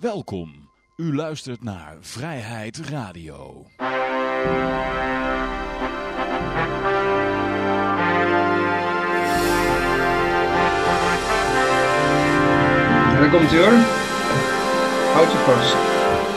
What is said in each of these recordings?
Welkom. U luistert naar Vrijheid Radio. Daar komt u hoor. Houd je vast.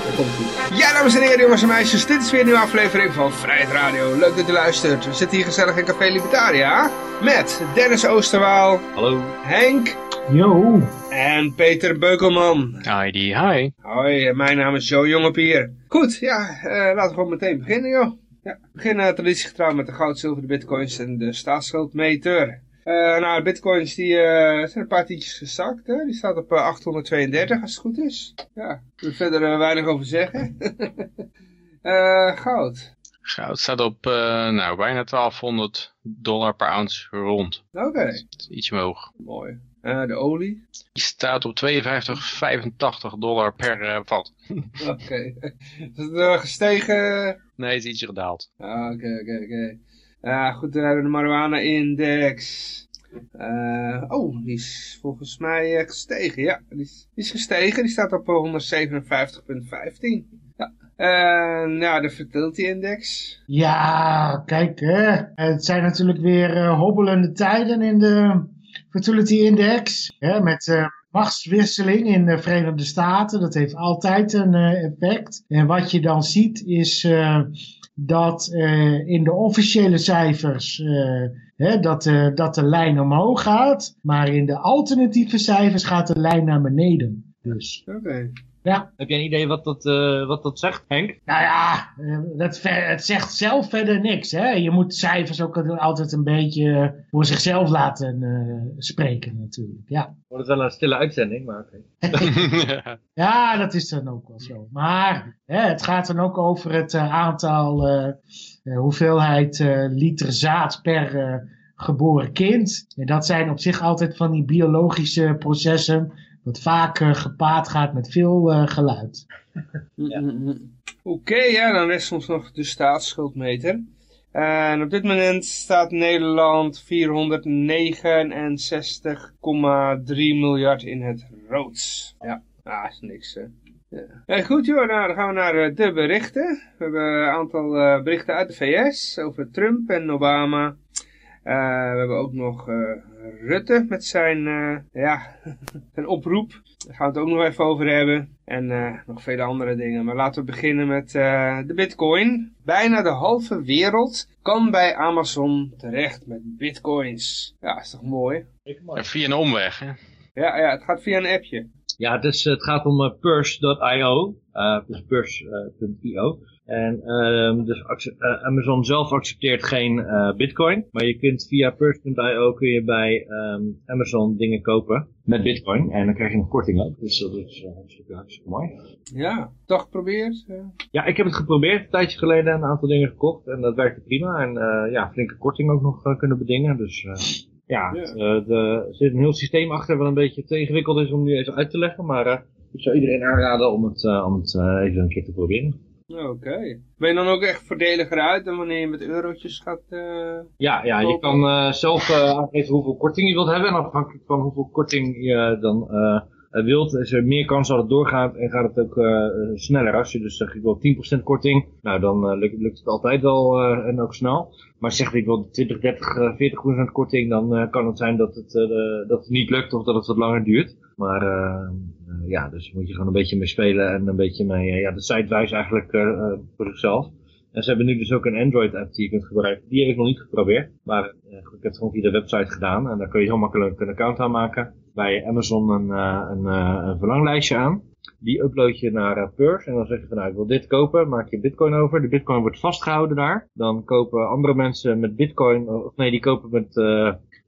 Daar komt u. Ja, dames en heren, jongens en meisjes. Dit is weer een nieuwe aflevering van Vrijheid Radio. Leuk dat u luistert. We zitten hier gezellig in Café Libertaria. Met Dennis Oosterwaal. Hallo. Henk. Yo. En Peter Beukelman. Heidi, hi. Hoi, mijn naam is Joe Jongepier. Goed, ja, eh, laten we gewoon meteen beginnen, joh. Ja, we beginnen uh, traditiegetrouw met de goud, zilver, de bitcoins en de staatsschuldmeter. Uh, nou, de bitcoins die uh, zijn een paar tientjes gezakt. Hè? Die staat op uh, 832 als het goed is. Ja, ik wil er verder weinig over zeggen. goud. Goud staat op nou, bijna 1200 dollar per ounce rond. Oké. Okay. Iets omhoog. Mooi. De olie? Die staat op 52,85 dollar per vat. Oké. Okay. Is het gestegen? Nee, het is ietsje gedaald. Ah, oké, oké, oké. Ja, goed, dan hebben we de marijuana-index. Uh, oh, die is volgens mij uh, gestegen. Ja, die is, die is, gestegen. Die staat op 157,15. Ja. Ja, de fertility-index. Ja, kijk, hè. het zijn natuurlijk weer uh, hobbelende tijden in de fertility-index. Met machtswisseling in de Verenigde Staten. Dat heeft altijd een effect. En wat je dan ziet is dat uh, in de officiële cijfers uh, hè, dat, uh, dat de lijn omhoog gaat, maar in de alternatieve cijfers gaat de lijn naar beneden. Dus. Oké. Ja. Heb jij een idee wat dat, uh, wat dat zegt, Henk? Nou ja, dat, het zegt zelf verder niks. Hè? Je moet cijfers ook altijd een beetje voor zichzelf laten uh, spreken natuurlijk. Ja. Wordt het wel een stille uitzending, maar oké. Okay. ja, dat is dan ook wel zo. Maar hè, het gaat dan ook over het uh, aantal, hoeveelheid liter zaad per geboren kind. En dat zijn op zich altijd van die biologische processen wat vaak uh, gepaard gaat met veel uh, geluid. ja. Oké, okay, ja, dan rest ons nog de staatsschuldmeter. En op dit moment staat Nederland 469,3 miljard in het rood. Ja, ah, is niks. Hè. Ja. ja. goed joh, nou, dan gaan we naar de berichten. We hebben een aantal uh, berichten uit de VS over Trump en Obama. Uh, we hebben ook nog uh, Rutte met zijn, uh, ja, zijn oproep. Daar gaan we het ook nog even over hebben. En nog vele andere dingen. Maar laten we beginnen met de bitcoin. Bijna de halve wereld kan bij Amazon terecht met bitcoins. Ja, is toch mooi? En via een omweg, hè? Ja, ja, het gaat via een appje. Ja, dus het gaat om uh, Purse.io, uh, dus Purse.io. En um, dus uh, Amazon zelf accepteert geen uh, bitcoin, maar je kunt via Purse.io kun je bij um, Amazon dingen kopen met bitcoin en dan krijg je een korting ook. Dus dat is uh, hartstikke, hartstikke mooi. Ja, toch geprobeerd? Ja, ik heb het geprobeerd, een tijdje geleden een aantal dingen gekocht en dat werkte prima. En ja, flinke korting ook nog kunnen bedingen, dus... Ja, ja. De, er zit een heel systeem achter wat een beetje te ingewikkeld is om nu even uit te leggen. Maar ik zou iedereen aanraden om het, om het even een keer te proberen. Oké. Okay. Ben je dan ook echt voordeliger uit dan wanneer je met eurotjes gaat Ja, ja je kan zelf aangeven hoeveel korting je wilt hebben. En afhankelijk van hoeveel korting je dan wilt, is er meer kans dat het doorgaat en gaat het ook uh, sneller. Als je dus zegt ik wil 10% korting, nou dan lukt, lukt, het altijd wel en ook snel. Maar zeg ik wil 20, 30, 40% korting, dan kan het zijn dat het, dat het niet lukt of dat het wat langer duurt. Maar ja, dus moet je gewoon een beetje mee spelen en een beetje mee, ja, de site wijst eigenlijk voor zichzelf. En ze hebben nu dus ook een Android-app die je kunt gebruiken. Die heb ik nog niet geprobeerd. Maar ik heb het gewoon via de website gedaan. En daar kun je heel makkelijk een account aanmaken. Bij Amazon een, uh, een, uh, een verlanglijstje aan. Die upload je naar uh, Purse. En dan zeg je van nou ik wil dit kopen. Maak je bitcoin over. De bitcoin wordt vastgehouden daar. Dan kopen andere mensen met bitcoin. Of nee die kopen met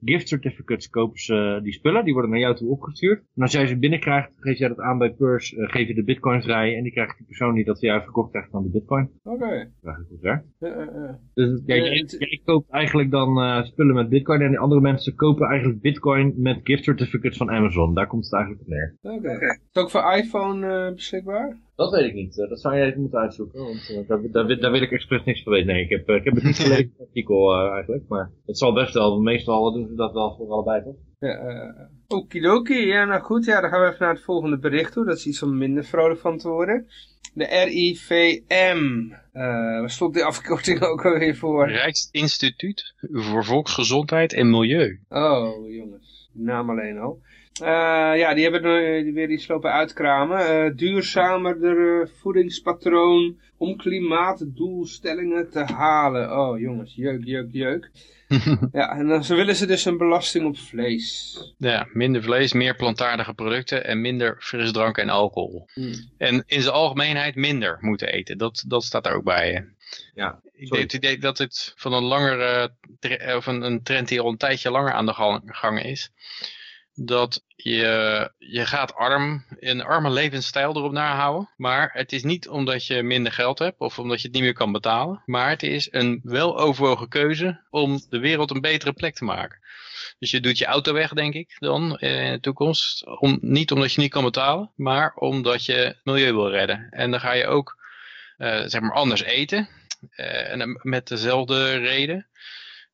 gift certificates kopen ze die spullen. Die worden naar jou toe opgestuurd. En als jij ze binnenkrijgt, geef jij dat aan bij Purse, uh, geef je de bitcoin vrij. En die krijgt die persoon die dat voor jou verkocht krijgt van die bitcoin. Oké. Okay. Dat is goed uh, dus ja, je, koopt eigenlijk dan spullen met bitcoin. En die andere mensen kopen eigenlijk bitcoin met gift certificates van Amazon. Daar komt het eigenlijk op neer. Oké. Okay. Is het ook voor iPhone beschikbaar? Dat weet ik niet. Eh, dat zou jij even moeten uitzoeken. Want uh, daar, daar, daar, wil ik expres niks van weten. Nee, ik heb, ik heb het niet gelezen, het artikel eigenlijk. Maar dat zal best wel. Meestal doen ze dat wel voor allebei, toch? Ja, uh, okidoki. Ja, nou goed. Ja, dan gaan we even naar het volgende bericht toe. Dat is iets om minder vrolijk van te worden. De RIVM. waar stond die afkorting ook alweer voor? Rijksinstituut voor Volksgezondheid en Milieu. Oh, jongens. Naam alleen al. Uh, ja, die hebben er weer iets lopen uitkramen. Uh, duurzamer voedingspatroon om klimaatdoelstellingen te halen. Oh jongens, jeuk, jeuk, jeuk. ja, en dan willen ze dus een belasting op vlees. Ja, minder vlees, meer plantaardige producten en minder frisdrank en alcohol. Hmm. En in zijn algemeenheid minder moeten eten. Dat, dat staat er ook bij. Ja, ik denk het idee dat het van een langere, of een, een trend die al een tijdje langer aan de gang is dat je, je gaat arm, een arme levensstijl erop nahouden. Maar het is niet omdat je minder geld hebt of omdat je het niet meer kan betalen. Maar het is een weloverwogen keuze om de wereld een betere plek te maken. Dus je doet je auto weg, denk ik, dan in de toekomst. Om, niet omdat je niet kan betalen, maar omdat je het milieu wil redden. En dan ga je ook, uh, zeg maar, anders eten. Uh, en met dezelfde reden.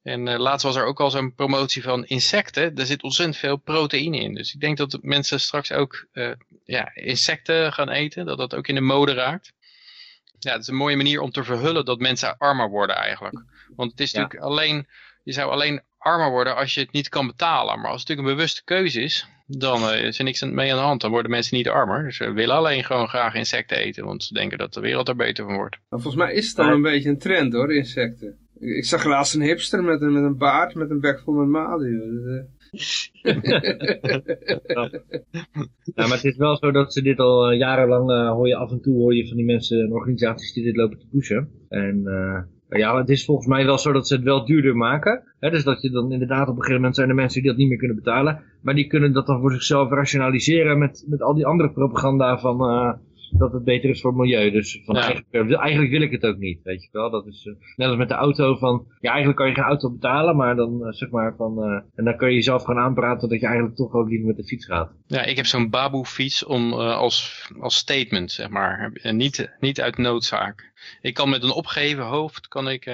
En uh, laatst was er ook al zo'n promotie van insecten. Daar zit ontzettend veel proteïne in. Dus ik denk dat mensen straks ook uh, ja, insecten gaan eten. Dat dat ook in de mode raakt. Ja, het is een mooie manier om te verhullen dat mensen armer worden eigenlijk. Want het is natuurlijk alleen, je zou alleen armer worden als je het niet kan betalen. Maar als het natuurlijk een bewuste keuze is, dan uh, is er niks mee aan de hand. Dan worden mensen niet armer. Dus ze willen alleen gewoon graag insecten eten. Want ze denken dat de wereld er beter van wordt. Maar volgens mij is het al een beetje een trend hoor, insecten. Ik zag laatst een hipster met een, met een baard, met een bek vol met. Dus, ja, maar het is wel zo dat ze dit al uh, jarenlang, uh, hoor je af en toe hoor je van die mensen en organisaties die dit lopen te pushen. En ja, het is volgens mij wel zo dat ze het wel duurder maken. Hè? Dus dat je dan inderdaad op een gegeven moment zijn er mensen die dat niet meer kunnen betalen. Maar die kunnen dat dan voor zichzelf rationaliseren met, met al die andere propaganda van dat het beter is voor het milieu. Dus van eigenlijk, eigenlijk, wil ik het ook niet, weet je wel. Dat is uh, net als met de auto van, ja eigenlijk kan je geen auto betalen, maar dan uh, zeg maar van, en dan kun je jezelf gewoon aanpraten dat je eigenlijk toch ook liever met de fiets gaat. Ja, ik heb zo'n baboe fiets om, als, als statement, zeg maar. niet, niet uit noodzaak. Ik kan met een opgeheven hoofd, kan ik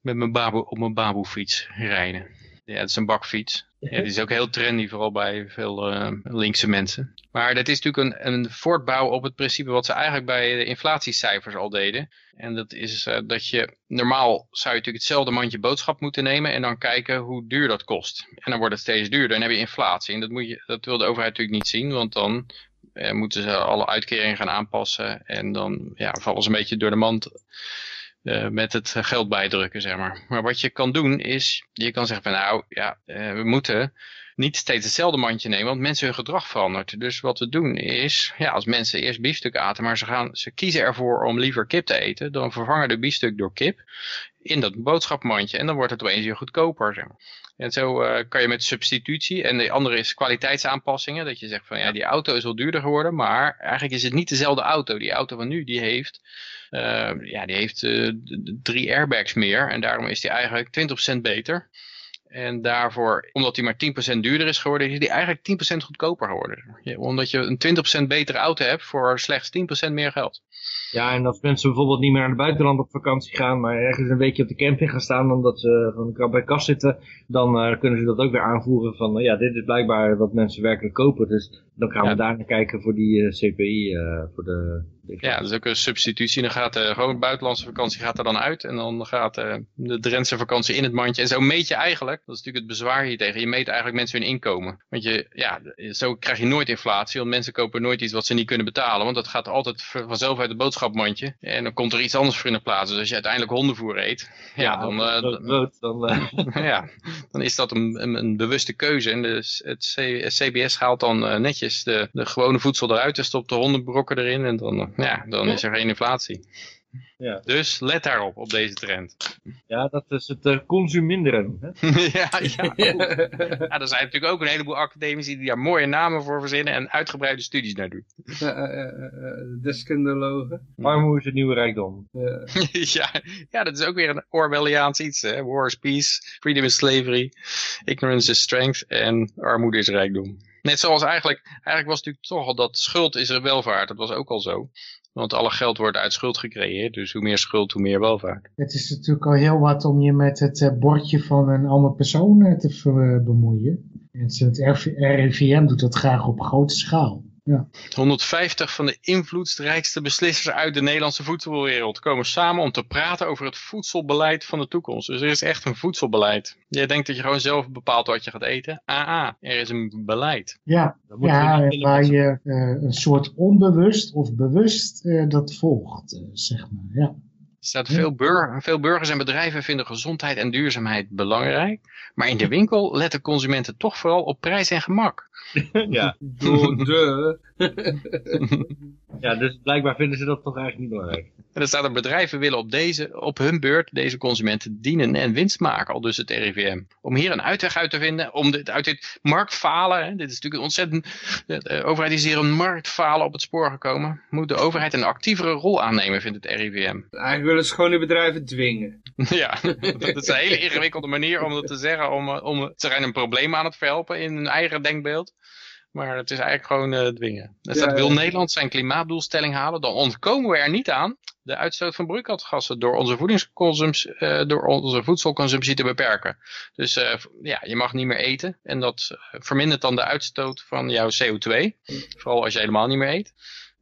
met mijn baboe, op mijn baboe fiets rijden. Ja, het is een bakfiets. Ja, die is ook heel trendy, vooral bij veel uh, linkse mensen. Maar dat is natuurlijk een, een voortbouw op het principe wat ze eigenlijk bij de inflatiecijfers al deden. En dat is uh, dat je, normaal zou je natuurlijk hetzelfde mandje boodschap moeten nemen en dan kijken hoe duur dat kost. En dan wordt het steeds duurder en dan heb je inflatie. En dat, moet je, dat wil de overheid natuurlijk niet zien, want dan uh, moeten ze alle uitkeringen gaan aanpassen. En dan ja, vallen ze een beetje door de mand uh, met het geld bijdrukken, zeg maar. Maar wat je kan doen is, je kan zeggen van nou, ja, uh, we moeten niet steeds hetzelfde mandje nemen, want mensen hun gedrag verandert. Dus wat we doen is, ja, als mensen eerst biefstuk aten, maar ze, gaan, ze kiezen ervoor om liever kip te eten, dan vervangen de biefstuk door kip in dat boodschapmandje en dan wordt het opeens weer goedkoper, zeg maar. En zo uh, kan je met substitutie, en de andere is kwaliteitsaanpassingen, dat je zegt van ja, die auto is wel duurder geworden, maar eigenlijk is het niet dezelfde auto. Die auto van nu, die heeft uh, ja, die heeft uh, drie airbags meer en daarom is die eigenlijk 20% beter. En daarvoor, omdat die maar 10% duurder is geworden, is die eigenlijk 10% goedkoper geworden. Omdat je een 20% betere auto hebt voor slechts 10% meer geld. Ja, en als mensen bijvoorbeeld niet meer naar het buitenland op vakantie gaan, maar ergens een weekje op de camping gaan staan omdat ze van bij kast zitten, dan uh, kunnen ze dat ook weer aanvoeren van, uh, ja, dit is blijkbaar wat mensen werkelijk kopen. Dus dan gaan we daar naar kijken voor die uh, CPI, voor de... Ja, dat is ook een substitutie. Dan gaat de gewoon buitenlandse vakantie gaat er dan uit en dan gaat de Drentse vakantie in het mandje. En zo meet je eigenlijk, dat is natuurlijk het bezwaar hier tegen, je meet eigenlijk mensen hun inkomen. Want je, ja, zo krijg je nooit inflatie, want mensen kopen nooit iets wat ze niet kunnen betalen, want dat gaat altijd vanzelf uit de boodschapmandje. En dan komt er iets anders voor in de plaats. Dus als je uiteindelijk hondenvoer eet, ja, ja dan, uh, uh, ja, dan is dat een, een, een, bewuste keuze. En de, het, CBS haalt dan netjes de, de gewone voedsel eruit en stopt de hondenbrokken erin. En dan, ja, dan is er geen inflatie. Ja. Dus let daarop, op deze trend. Ja, dat is het uh, consuminderen. Hè? ja, ja. ja, er zijn natuurlijk ook een heleboel academici die daar mooie namen voor verzinnen en uitgebreide studies naar doen. Uh, uh, Deskundologen. Armoede is het nieuwe rijkdom. ja, ja, dat is ook weer een Orwelliaans iets. Hè? War is peace, freedom is slavery, ignorance is strength en armoede is rijkdom. Net zoals eigenlijk, eigenlijk was het natuurlijk toch al dat schuld is er welvaart. Dat was ook al zo. Want alle geld wordt uit schuld gecreëerd. Dus hoe meer schuld, hoe meer welvaart. Het is natuurlijk al heel wat om je met het eh, bordje van een andere persoon eh, te ver- bemoeien. En het RIVM doet dat graag op grote schaal. Ja. 150 van de invloedrijkste beslissers uit de Nederlandse voedselwereld komen samen om te praten over het voedselbeleid van de toekomst. Dus er is echt een voedselbeleid. Jij denkt dat je gewoon zelf bepaalt wat je gaat eten. Ah, er is een beleid. Ja, waar je eh, een soort onbewust of bewust eh, dat volgt, eh, zeg maar. Ja. Er staat veel, veel burgers en bedrijven vinden gezondheid en duurzaamheid belangrijk. Maar in de winkel letten consumenten toch vooral op prijs en gemak. Ja. Door de... ja, dus blijkbaar vinden ze dat toch eigenlijk niet belangrijk. En er staat er bedrijven willen op, deze, op hun beurt deze consumenten dienen en winst maken, al dus het RIVM. Om hier een uitweg uit te vinden, om dit, uit dit marktfalen, hè, dit is natuurlijk een ontzettend, de overheid is hier een marktfalen op het spoor gekomen, moet de overheid een actievere rol aannemen, vindt het RIVM. Eigenlijk willen ze gewoon die bedrijven dwingen. ja, dat is een hele ingewikkelde manier om dat te zeggen, om, eh, om, ze zijn een probleem aan het verhelpen in hun eigen denkbeeld. Maar het is eigenlijk gewoon eh, dwingen. Staat, Ja, wil ja. Nederland zijn klimaatdoelstelling halen, dan ontkomen we er niet aan de uitstoot van broeikasgassen door onze, voedingsconsumptie, eh, door onze voedselconsumptie te beperken. Dus eh, ja, je mag niet meer eten en dat vermindert dan de uitstoot van jouw CO2. Vooral als je helemaal niet meer eet.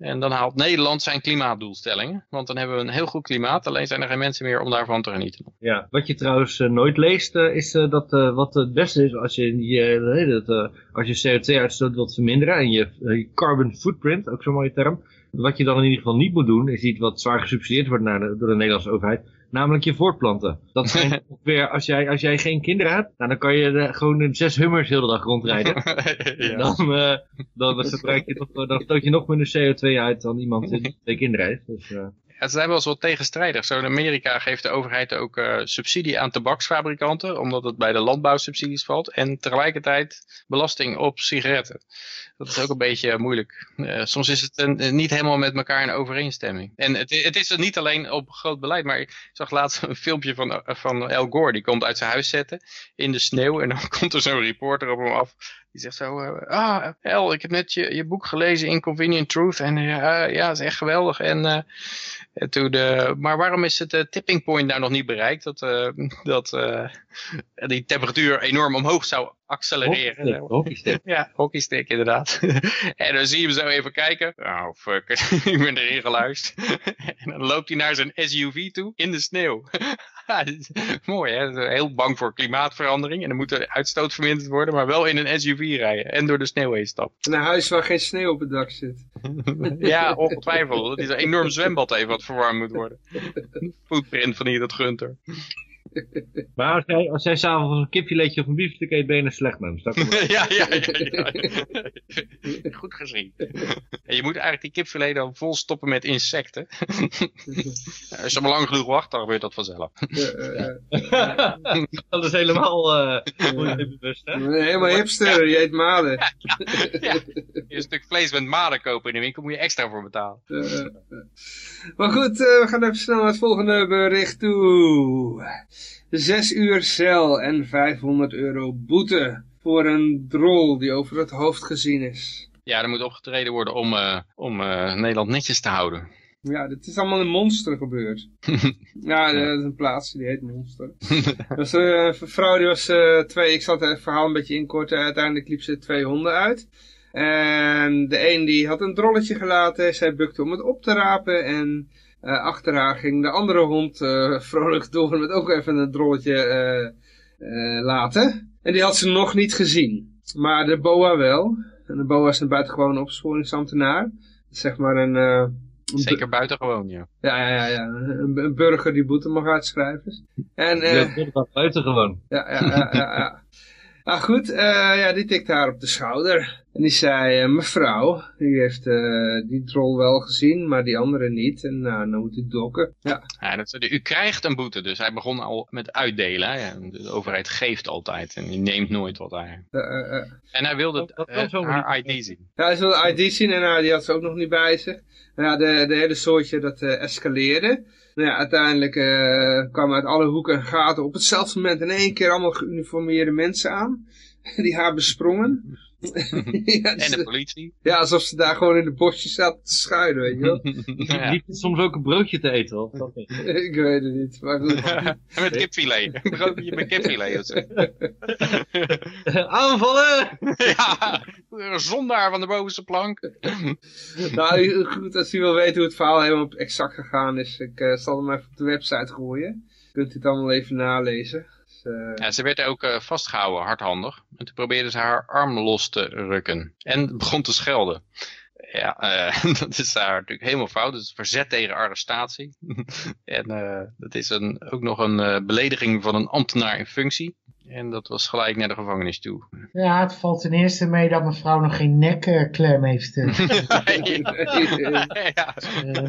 En dan haalt Nederland zijn klimaatdoelstellingen. Want dan hebben we een heel goed klimaat, alleen zijn er geen mensen meer om daarvan te genieten. Ja, wat je trouwens eh, nooit leest, eh, is eh, dat wat het beste is als je, je, dat, als je CO2-uitstoot wilt verminderen en je, carbon footprint, ook zo'n mooie term. Wat je dan in ieder geval niet moet doen, is iets wat zwaar gesubsidieerd wordt door de Nederlandse overheid. Namelijk je voortplanten. Dat zijn ongeveer, als jij, als jij geen kinderen hebt, nou, dan kan je gewoon in zes hummers heel de dag rondrijden. En ja. dan, eh, dan, je toch, dan stoot je nog minder CO2 uit dan iemand die twee kinderen heeft. Dus, eh, Ze zijn wel eens wat tegenstrijdig. Zo in Amerika geeft de overheid ook eh, subsidie aan tabaksfabrikanten, omdat het bij de landbouwsubsidies valt. En tegelijkertijd belasting op sigaretten. Dat is ook een beetje moeilijk. Eh, soms is het niet helemaal met elkaar in overeenstemming. En het, het is niet alleen op groot beleid, maar ik zag laatst een filmpje van, van Al Gore. Die komt uit zijn huis zetten in de sneeuw en dan komt er zo'n reporter op hem af. Die zegt zo, eh, ah El, ik heb net je, je boek gelezen, Inconvenient Truth. En eh, ja, het is echt geweldig. En, eh, en toen, eh, maar waarom is het eh, tipping point nou nog niet bereikt? Dat, eh, dat eh, die temperatuur enorm omhoog zou accelereren. hockeystick. Ja, hockeystick inderdaad. en dan zie je hem zo even kijken. Oh fuck, ik ben erin geluisterd. en dan loopt hij naar zijn SUV toe in de sneeuw. Ja, Mooi hè, heel bang voor klimaatverandering. En dan moet de uitstoot verminderd worden, maar wel in een SUV rijden. En door de sneeuw heen stappen. Een huis waar geen sneeuw op het dak zit. ja, ongetwijfeld. Dat is een enorm zwembad even wat verwarmd moet worden. Footprint van hier dat Gunter. Maar als jij, als jij s'avonds een kipfiletje of een biefstuk eet, ben je een slecht mens. Dat ja, ja, ja, ja. Goed gezien. En je moet eigenlijk die kipfilet dan vol stoppen met insecten. Als je maar lang genoeg wacht, dan gebeurt dat vanzelf. Eh, dat is helemaal eh bewust, hè? helemaal hipster, je eet maden. Ja. Je een stuk vlees met maden kopen in de winkel, moet je extra voor betalen. Maar goed, eh, we gaan even snel naar het volgende bericht toe. Zes uur cel en 500 euro boete voor een drol die over het hoofd gezien is. Ja, er moet opgetreden worden om, eh, om eh, Nederland netjes te houden. Ja, dit is allemaal in Monster gebeurd. ja, dat is een plaatsje, die heet Monster. Er was eh, een vrouw die was twee, ik zal het verhaal een beetje inkorten, uiteindelijk liep ze twee honden uit. En de een die had een drolletje gelaten, zij bukte om het op te rapen en eh, achter haar ging de andere hond eh, vrolijk door met ook even een drolletje eh, eh, laten. En die had ze nog niet gezien. Maar de boa wel. En de boa is een buitengewoon opsporingsambtenaar. Dat is zeg maar een... eh, Zeker buitengewoon, ja. ja, ja, ja, ja. Een, een burger die boete mag uitschrijven. En, eh, Je wilt dat buiten gewoon. ja, ja, ja, ja, Nou goed, eh, ja, die tikte haar op de schouder. En die zei, eh, mevrouw, u heeft eh, die troll wel gezien, maar die andere niet. En nou, dan moet u dokken. Ja, ja dat, u krijgt een boete, dus hij begon al met uitdelen. Hè. De overheid geeft altijd en die neemt nooit wat hij. eh. En hij wilde Dat- haar niet. ID zien. Ja, hij wilde de ID zien en nou, die had ze ook nog niet bij zich. Nou ja, de, de hele soortje dat eh, escaleerde. Nou ja, uiteindelijk eh, kwamen uit alle hoeken en gaten op hetzelfde moment in één keer allemaal geuniformeerde mensen aan. Die haar besprongen. ja, En de politie. ja, alsof ze daar gewoon in de bosjes zaten te schuilen, weet je wel. Ja. Die vindt soms ook een broodje te eten, of dat niet? ik weet het niet, maar goed. met kipfilet. Een broodje met kipfilet. of zo. Aanvallen! ja, zondaar van de bovenste plank. nou, goed, als u wil weten hoe het verhaal helemaal exact gegaan is, ik eh, zal hem even op de website gooien. Kunt u het allemaal even nalezen. Eh, ze werd ook eh, vastgehouden, hardhandig. En toen probeerde ze haar arm los te rukken. En begon te schelden. Ja, eh, dat is daar natuurlijk helemaal fout. Dat is verzet tegen arrestatie. en dat is een, ook nog een belediging van een ambtenaar in functie. En dat was gelijk naar de gevangenis toe. Ja, het valt ten eerste mee dat mevrouw nog geen nekklem heeft. eh. ja. Eh,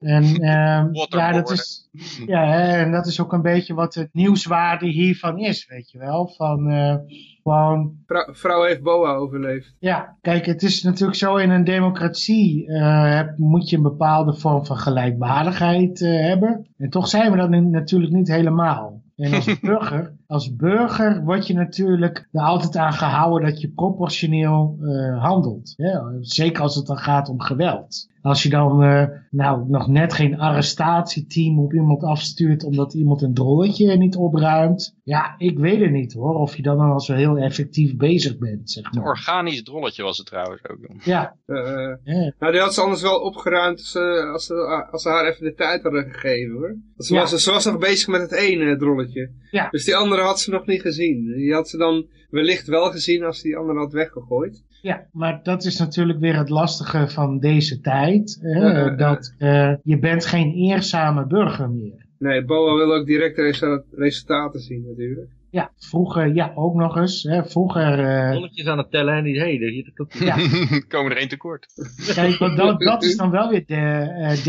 en ehm, ja, dat is, ja, en dat is ook een beetje wat de nieuwswaarde hiervan is, weet je wel. Van eh, gewoon, vrouw, vrouw heeft boa overleefd. ja, kijk, het is natuurlijk zo in een democratie eh, heb- moet je een bepaalde vorm van gelijkwaardigheid eh, hebben. En toch zijn we dat natuurlijk niet helemaal. En als burger, als burger word je natuurlijk er altijd aan gehouden dat je proportioneel eh, handelt. Zeker als het dan gaat om geweld. Als je dan eh, nou nog net geen arrestatieteam op iemand afstuurt omdat iemand een drolletje niet opruimt. Ja, ik weet het niet hoor. Of je dan al zo heel effectief bezig bent, zeg Een organisch drolletje was het trouwens ook. Ja, Eh, ja. nou, die had ze anders wel opgeruimd als ze, als ze, als ze haar even de tijd hadden gegeven, hoor. Want Ze, Ja. was, ze was nog bezig met het ene drolletje. Ja. Dus die andere had ze nog niet gezien. Die had ze dan wellicht wel gezien als die andere had weggegooid. Ja, maar dat is natuurlijk weer het lastige van deze tijd. Hè? Dat eh, je bent geen eerzame burger meer. Nee, Boa wil ook direct resu- resultaten zien natuurlijk. Ja, vroeger, ja, ook nog eens. Hè? Vroeger, eh, Rolletjes aan het tellen en die, hé, hey, hier klopt ja, Komen er één tekort. kijk, dat, dat is dan wel weer de, eh,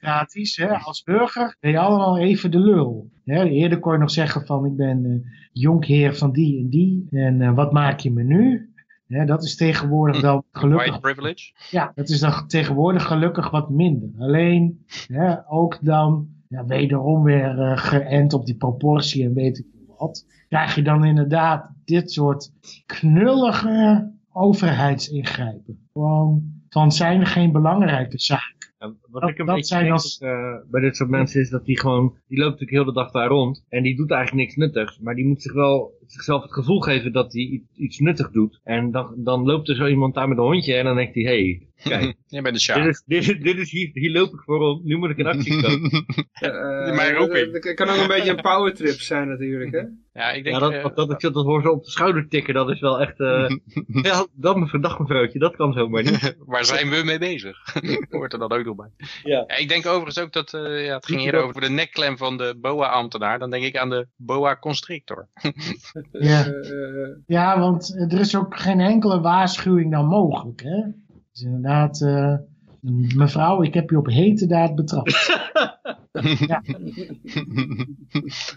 democratisch. Hè? Als burger ben je allemaal even de lul. Hè? Eerder kon je nog zeggen van, ik ben eh, jonkheer van die en die. En eh, wat maak je me nu? Hè, dat is tegenwoordig dan gelukkig White privilege. Ja, dat is dan tegenwoordig gelukkig wat minder. Alleen, ja, ook dan, ja, wederom weer eh, geënt op die proportie en weet ik wat. Krijg je dan inderdaad dit soort knullige overheidsingrijpen. Gewoon van zijn er geen belangrijke zaken. Ja, wat Dat- ik een dat beetje denk als- eh, bij dit soort mensen is dat die gewoon, die loopt natuurlijk heel de dag daar rond en die doet eigenlijk niks nuttigs, maar die moet zich wel zichzelf het gevoel geven dat hij iets, nuttig doet. En dan, dan loopt er zo iemand daar met een hondje en dan denkt hij, hé, hey, kijk, Jij bent de dit sjaak. is, dit, is- dit is hier, hier loop ik voor rond, nu moet ik in actie komen. Eh, Mijn roeping. Het kan ook een beetje een powertrip zijn natuurlijk, hè? Ja, ik denk... Ja, dat, eh, dat, dat ik dat hoor zo op de schouder tikken, dat is wel echt, eh ja, dat me verdacht mevrouwtje, dat kan zomaar niet. Waar zijn we mee bezig? Hoort er dan ook nog bij. Ja. Ja, ik denk overigens ook dat, eh, ja, het ging hier dat- over de nekklem van de boa-ambtenaar. Dan denk ik aan de boa-constrictor. Ja. Eh, eh, Ja, want er is ook geen enkele waarschuwing dan mogelijk. Hè? Dus inderdaad, eh, mevrouw, ik heb u op hete daad betrapt. ja.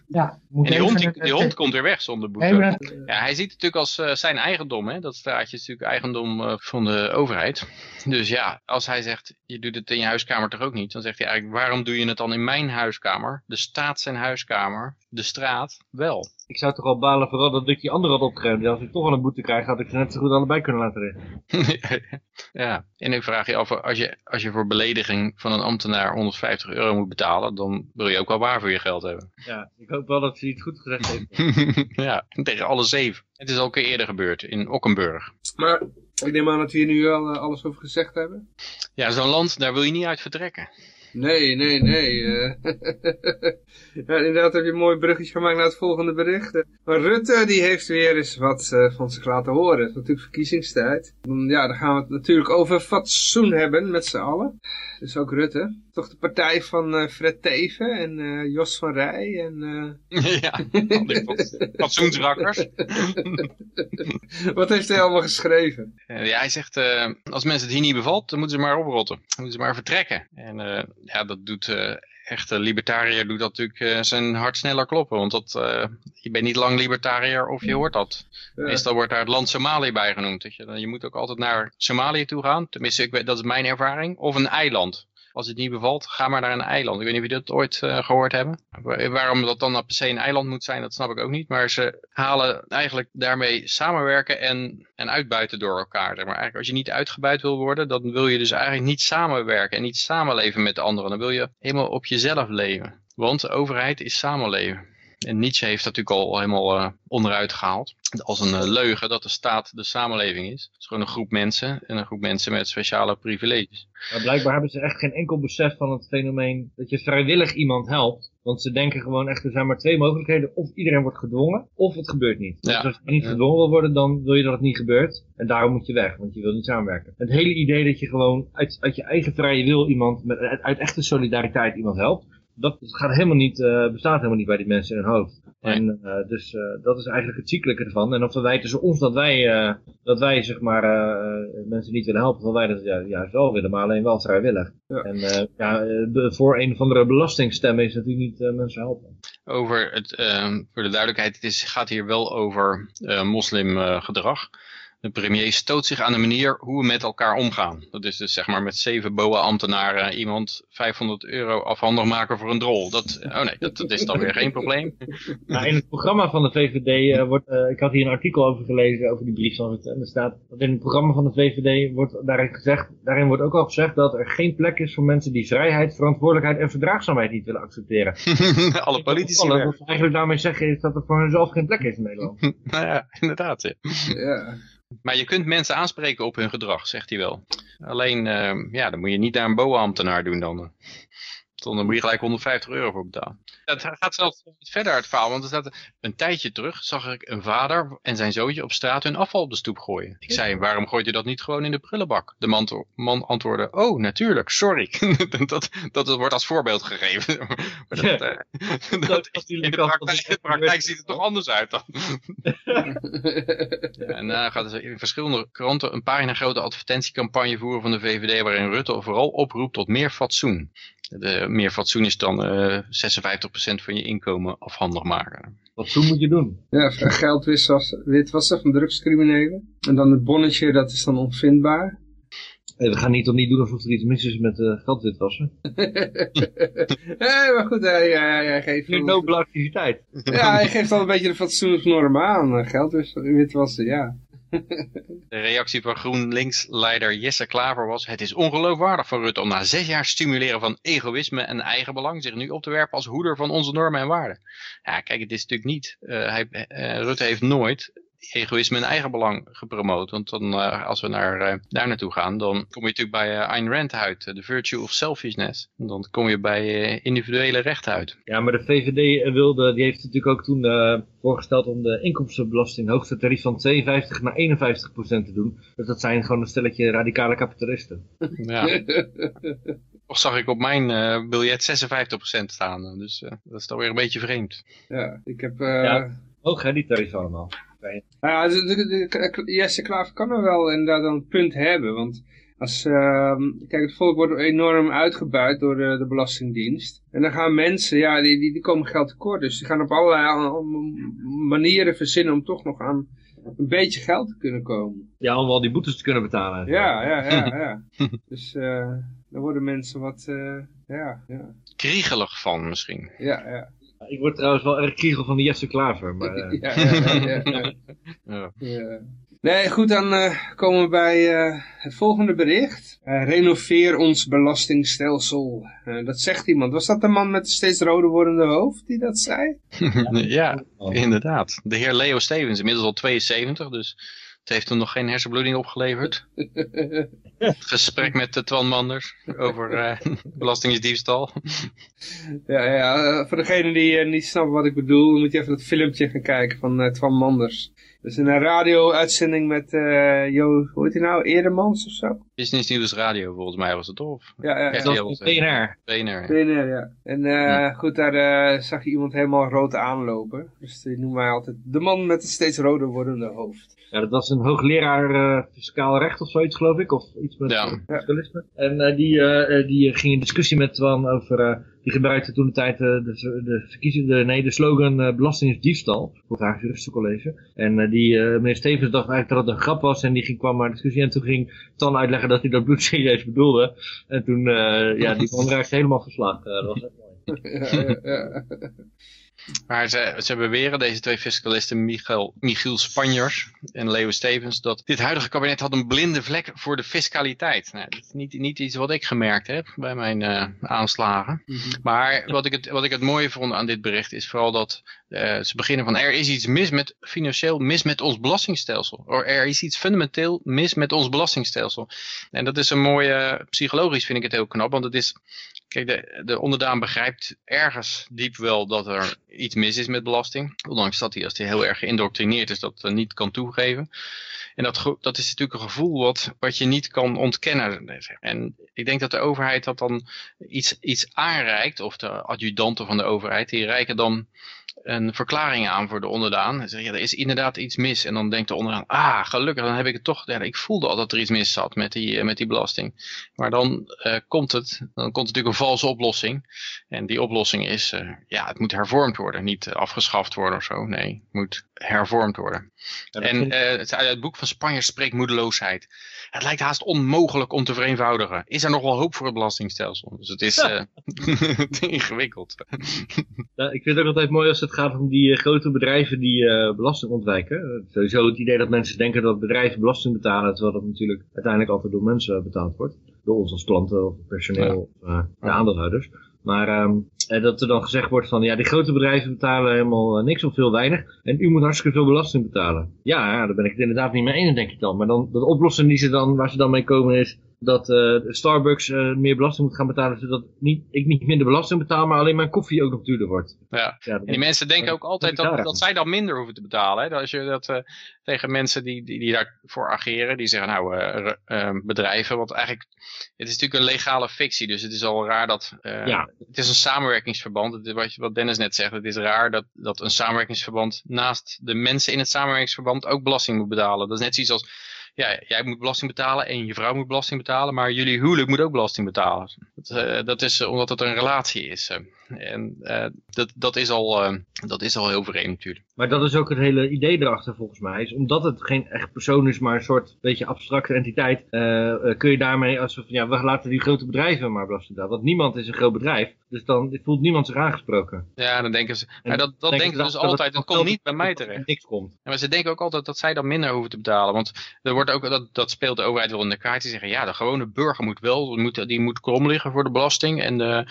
ja, moet En die hond, die, een- die hond komt weer weg zonder boete. even Ja, hij ziet het natuurlijk als eh, zijn eigendom. Hè? Dat straatje is natuurlijk eigendom eh, van de overheid. Dus ja, als hij zegt, je doet het in je huiskamer toch ook niet? Dan zegt hij eigenlijk, waarom doe je het dan in mijn huiskamer? De staat zijn huiskamer, de straat wel. Ik zou toch al balen vooral dat ik die andere had opgeruimd. Als ik toch al een boete krijg, had ik ze net zo goed allebei kunnen laten liggen. ja, en ik vraag je af, als je, als je voor belediging van een ambtenaar 150 euro moet betalen, dan wil je ook wel waar voor je geld hebben. Ja, ik hoop wel dat ze iets goed gezegd heeft. ja, tegen alle zeven. Het is al een keer eerder gebeurd, in Ockenburg. maar ik neem aan dat we hier nu wel eh, alles over gezegd hebben. Ja, zo'n land, daar wil je niet uit vertrekken. Nee, nee, nee. eh. ja, inderdaad heb je een mooi bruggetje gemaakt naar het volgende bericht. Maar Rutte die heeft weer eens wat eh, van zich laten horen. Het is natuurlijk verkiezingstijd. Ja, dan gaan we het natuurlijk over fatsoen hebben met z'n allen. Dus ook Rutte. Toch de partij van eh, Fred Teven en eh, Jos van Rij en... eh, ja, fatsoensrakkers. wat heeft hij allemaal geschreven? Ja, hij zegt, als mensen het hier niet bevalt, dan moeten ze maar oprotten. Dan moeten ze maar vertrekken. En ja, dat doet echte libertariër doet dat natuurlijk zijn hart sneller kloppen. Want dat, je bent niet lang libertariër of je hoort dat. Ja. Meestal wordt daar het land Somalië bij genoemd. Je, je moet ook altijd naar Somalië toe gaan. Tenminste, ik weet, dat is mijn ervaring. Of een eiland. Als het niet bevalt, ga maar naar een eiland. Ik weet niet of jullie dat ooit uh, gehoord hebben. Waarom dat dan per se een eiland moet zijn, dat snap ik ook niet. Maar ze halen eigenlijk daarmee samenwerken en, en uitbuiten door elkaar. Maar eigenlijk als je niet uitgebuit wil worden, dan wil je dus eigenlijk niet samenwerken en niet samenleven met de anderen. Dan wil je helemaal op jezelf leven. Want de overheid is samenleven. En Nietzsche heeft dat natuurlijk al helemaal uh, onderuit gehaald. Als een uh, leugen dat de staat de samenleving is. Het is gewoon een groep mensen en een groep mensen met speciale privileges. Maar blijkbaar hebben ze echt geen enkel besef van het fenomeen dat je vrijwillig iemand helpt. Want ze denken gewoon echt, er zijn maar twee mogelijkheden. Of iedereen wordt gedwongen, of het gebeurt niet. Ja. Dus als je niet gedwongen wil worden, dan wil je dat het niet gebeurt. En daarom moet je weg, want je wil niet samenwerken. Het hele idee dat je gewoon uit, uit je eigen vrije wil iemand, met, uit, uit echte solidariteit iemand helpt dat gaat helemaal niet, uh, bestaat helemaal niet bij die mensen in hun hoofd. Nee. En uh, dus uh, dat is eigenlijk het ziekelijke ervan. En dan verwijten ze ons dat wij, dat wij zeg maar mensen niet willen helpen, terwijl wij dat ja, juist wel willen, maar alleen wel vrijwillig. Ja. En ja, de, voor een of andere belastingstemmen is natuurlijk niet mensen helpen. Over het, ehm, voor de duidelijkheid, het is, gaat hier wel over moslimgedrag de premier stoot zich aan de manier hoe we met elkaar omgaan. Dat is dus zeg maar met zeven BOA-ambtenaren iemand 500 euro afhandig maken voor een drol. Dat, oh nee, dat, dat is dan weer geen probleem. Nou, in het programma van de VVD uh, wordt, uh, ik had hier een artikel over gelezen over die brief van het, en er staat dat in het programma van de VVD wordt daarin gezegd, daarin wordt ook al gezegd dat er geen plek is voor mensen die vrijheid, verantwoordelijkheid en verdraagzaamheid niet willen accepteren. Alle politici. Wat ze eigenlijk daarmee zeggen is dat er voor hunzelf geen plek is in Nederland. nou ja, inderdaad. Ja. ja. Maar je kunt mensen aanspreken op hun gedrag, zegt hij wel. Alleen, uh, ja, dan moet je niet naar een BOA-ambtenaar doen dan. Dan moet je gelijk 150 euro voor betalen. Het gaat zelfs verder uit verhaal, want er staat een tijdje terug zag ik een vader en zijn zoontje op straat hun afval op de stoep gooien. Ik zei, waarom gooit je dat niet gewoon in de prullenbak? De man, man antwoordde, oh natuurlijk, sorry. dat, dat, wordt als voorbeeld gegeven. maar dat, ja, dat, dat in de praktijk, de praktijk ziet het toch anders uit dan. ja, en dan gaat er in verschillende kranten een pagina grote advertentiecampagne voeren van de VVD waarin Rutte vooral oproept tot meer fatsoen. De, meer fatsoen is dan uh, 56% van je inkomen afhandig maken. Fatsoen moet je doen. Ja, geldwitwassen van drugscriminelen. En dan het bonnetje, dat is dan onvindbaar. Hey, we gaan niet of niet doen alsof er iets mis is met uh, geldwitwassen. nee, maar goed, hij, hij, hij geeft... Nu nobele activiteit. ja, hij geeft al een beetje de fatsoensnorm aan. Uh, geldwitwassen, ja. De reactie van GroenLinks-leider Jesse Klaver was... Het is ongeloofwaardig van Rutte om na zes jaar stimuleren van egoïsme en eigen belang... zich nu op te werpen als hoeder van onze normen en waarden. Ja, kijk, het is natuurlijk niet... Uh, hij, uh, Rutte heeft nooit egoïsme en eigenbelang gepromoot. Want dan, uh, als we naar, uh, daar naartoe gaan, dan kom je natuurlijk bij uh, Ayn Rand uit, The Virtue of Selfishness. En dan kom je bij individuele recht uit. Ja, maar de VVD wilde, die heeft natuurlijk ook toen voorgesteld om de inkomstenbelasting hoogste tarief van 52 naar 51 procent te doen. Dus dat zijn gewoon een stelletje radicale kapitalisten. Ja. Toch zag ik op mijn biljet 56% staan. Dus dat is toch weer een beetje vreemd. Ja, ik heb... Ja, hoog hè, die tarief allemaal. Ja, Jesse Klaver kan er wel inderdaad een punt hebben, want als, uh, kijk, het volk wordt enorm uitgebuit door de, de, Belastingdienst. En dan gaan mensen, ja, die, die, die komen geld tekort. Dus die gaan op allerlei manieren verzinnen om toch nog aan een beetje geld te kunnen komen. Ja, om al die boetes te kunnen betalen. Ja, ja, ja, ja. dus uh, dan worden mensen wat, uh, ja, ja. Kriegelig van misschien. Ja, ja. Ik word trouwens wel erg kriegel van de Jesse Klaver. Maar, uh... ja, ja, ja, ja, Nee, goed, dan uh, komen we bij uh, het volgende bericht. renoveer ons belastingstelsel. dat zegt iemand. Was dat de man met het steeds rode wordende hoofd die dat zei? ja, inderdaad. De heer Leo Stevens, inmiddels al 72, dus het heeft hem nog geen hersenbloeding opgeleverd. Gesprek met de Twan Manders over uh, belastingdiefstal. ja, ja, voor degene die uh, niet snappen wat ik bedoel, moet je even dat filmpje gaan kijken van uh, Twan Manders. Dus een radio-uitzending met Jo, hoe heet hij nou, Eerdermans of zo? Business News Radio, volgens mij was het tof. Ja, ja, ja. Dat PNR. PNR. PNR, ja. En ja. goed, daar zag je iemand helemaal rood aanlopen. Dus die noemen wij altijd de man met het steeds roder wordende hoofd. Ja, dat was een hoogleraar uh, fiscaal recht of zoiets, geloof ik. Of iets met ja. fiscalisme. En uh, die, uh, die ging in discussie met Twan over die gebruikte toen de tijd de, de, de, verkiezing, de, nee, de slogan uh, belasting is diefstal. Voor het Haagse Juristencollege. En die meneer Stevens dacht eigenlijk dat het een grap was en die ging, kwam maar discussie. En toen ging Tan uitleggen dat hij dat bloedserieus bedoelde. En toen, ja, die man raakte helemaal verslagen. dat was echt mooi. ja, ja, ja. Maar ze, ze beweren, deze twee fiscalisten, Michiel, Michiel Spanjers en Leo Stevens, dat dit huidige kabinet had een blinde vlek voor de fiscaliteit. Nou, dat is niet, niet iets wat ik gemerkt heb bij mijn uh, aanslagen. Mm -hmm. Maar wat ik, het, wat ik het mooie vond aan dit bericht is vooral dat uh, ze beginnen van er is iets mis met financieel mis met ons belastingstelsel. Of er is iets fundamenteel mis met ons belastingstelsel. En dat is een mooie, psychologisch vind ik het heel knap, want het is, kijk de, de onderdaan begrijpt ergens diep wel dat er iets mis is met belasting. Ondanks dat hij als hij heel erg geïndoctrineerd is dat niet kan toegeven. En dat, dat is natuurlijk een gevoel wat, wat je niet kan ontkennen. En ik denk dat de overheid dat dan iets, iets aanreikt, of de adjudanten van de overheid, die reiken dan een verklaring aan voor de onderdaan. En zeggen, ja, er is inderdaad iets mis. En dan denkt de onderdaan, ah, gelukkig, dan heb ik het toch. Ja, ik voelde al dat er iets mis zat met die, eh, met die belasting. Maar dan uh, komt het, dan komt natuurlijk een valse oplossing. En die oplossing is, ja, het moet hervormd worden. Niet afgeschaft worden of zo. Nee, het moet hervormd worden. Ja, en uh, het, uit het boek van Spanje spreekt moedeloosheid. Het lijkt haast onmogelijk om te vereenvoudigen. Is er nog wel hoop voor het belastingstelsel? Dus het is ja. ingewikkeld. Ja, ik vind het ook altijd mooi als het gaat om die uh, grote bedrijven die uh, belasting ontwijken. Sowieso het idee dat mensen denken dat bedrijven belasting betalen, terwijl dat natuurlijk uiteindelijk altijd door mensen betaald wordt. Door ons als klanten of personeel of de aandeelhouders. Maar um, dat er dan gezegd wordt van, ja, die grote bedrijven betalen helemaal uh, niks of veel weinig. En u moet hartstikke veel belasting betalen. Ja, ja daar ben ik het inderdaad niet mee eens, denk ik dan. Maar dan, de oplossing die ze dan, waar ze dan mee komen is dat uh, Starbucks uh, meer belasting moet gaan betalen, zodat niet, ik niet minder belasting betaal, maar alleen mijn koffie ook nog duurder wordt. Ja, ja en die mensen denken ook altijd dat, dat, zij dan minder hoeven te betalen. Hè? Als je dat uh, tegen mensen die, die, die daarvoor ageren, die zeggen nou bedrijven, want eigenlijk, het is natuurlijk een legale fictie, dus het is al raar dat, ja. het is een samenwerkingsverband, het is wat, wat Dennis net zegt, het is raar dat, dat een samenwerkingsverband naast de mensen in het samenwerkingsverband ook belasting moet betalen. Dat is net zoiets als ja, jij moet belasting betalen en je vrouw moet belasting betalen, maar jullie huwelijk moet ook belasting betalen. Dat, uh, dat is omdat het een relatie is. En uh, dat, dat, is al, uh, dat is al heel vreemd natuurlijk. Maar dat is ook het hele idee erachter volgens mij. Is omdat het geen echt persoon is, maar een soort beetje abstracte entiteit. Uh, kun je daarmee, als we van ja, we laten die grote bedrijven maar belasting betalen. Want niemand is een groot bedrijf. Dus dan voelt niemand zich aangesproken. Ja, dan denken ze. Maar dat, dat denken ze dus altijd. Dat, komt niet bij mij terecht. Niks komt. Ja, maar ze denken ook altijd dat zij dan minder hoeven te betalen. Want er wordt ook, dat, dat speelt de overheid wel in de kaart. Die zeggen, ja, de gewone burger moet wel, moet, die moet krom liggen voor de belasting. En de,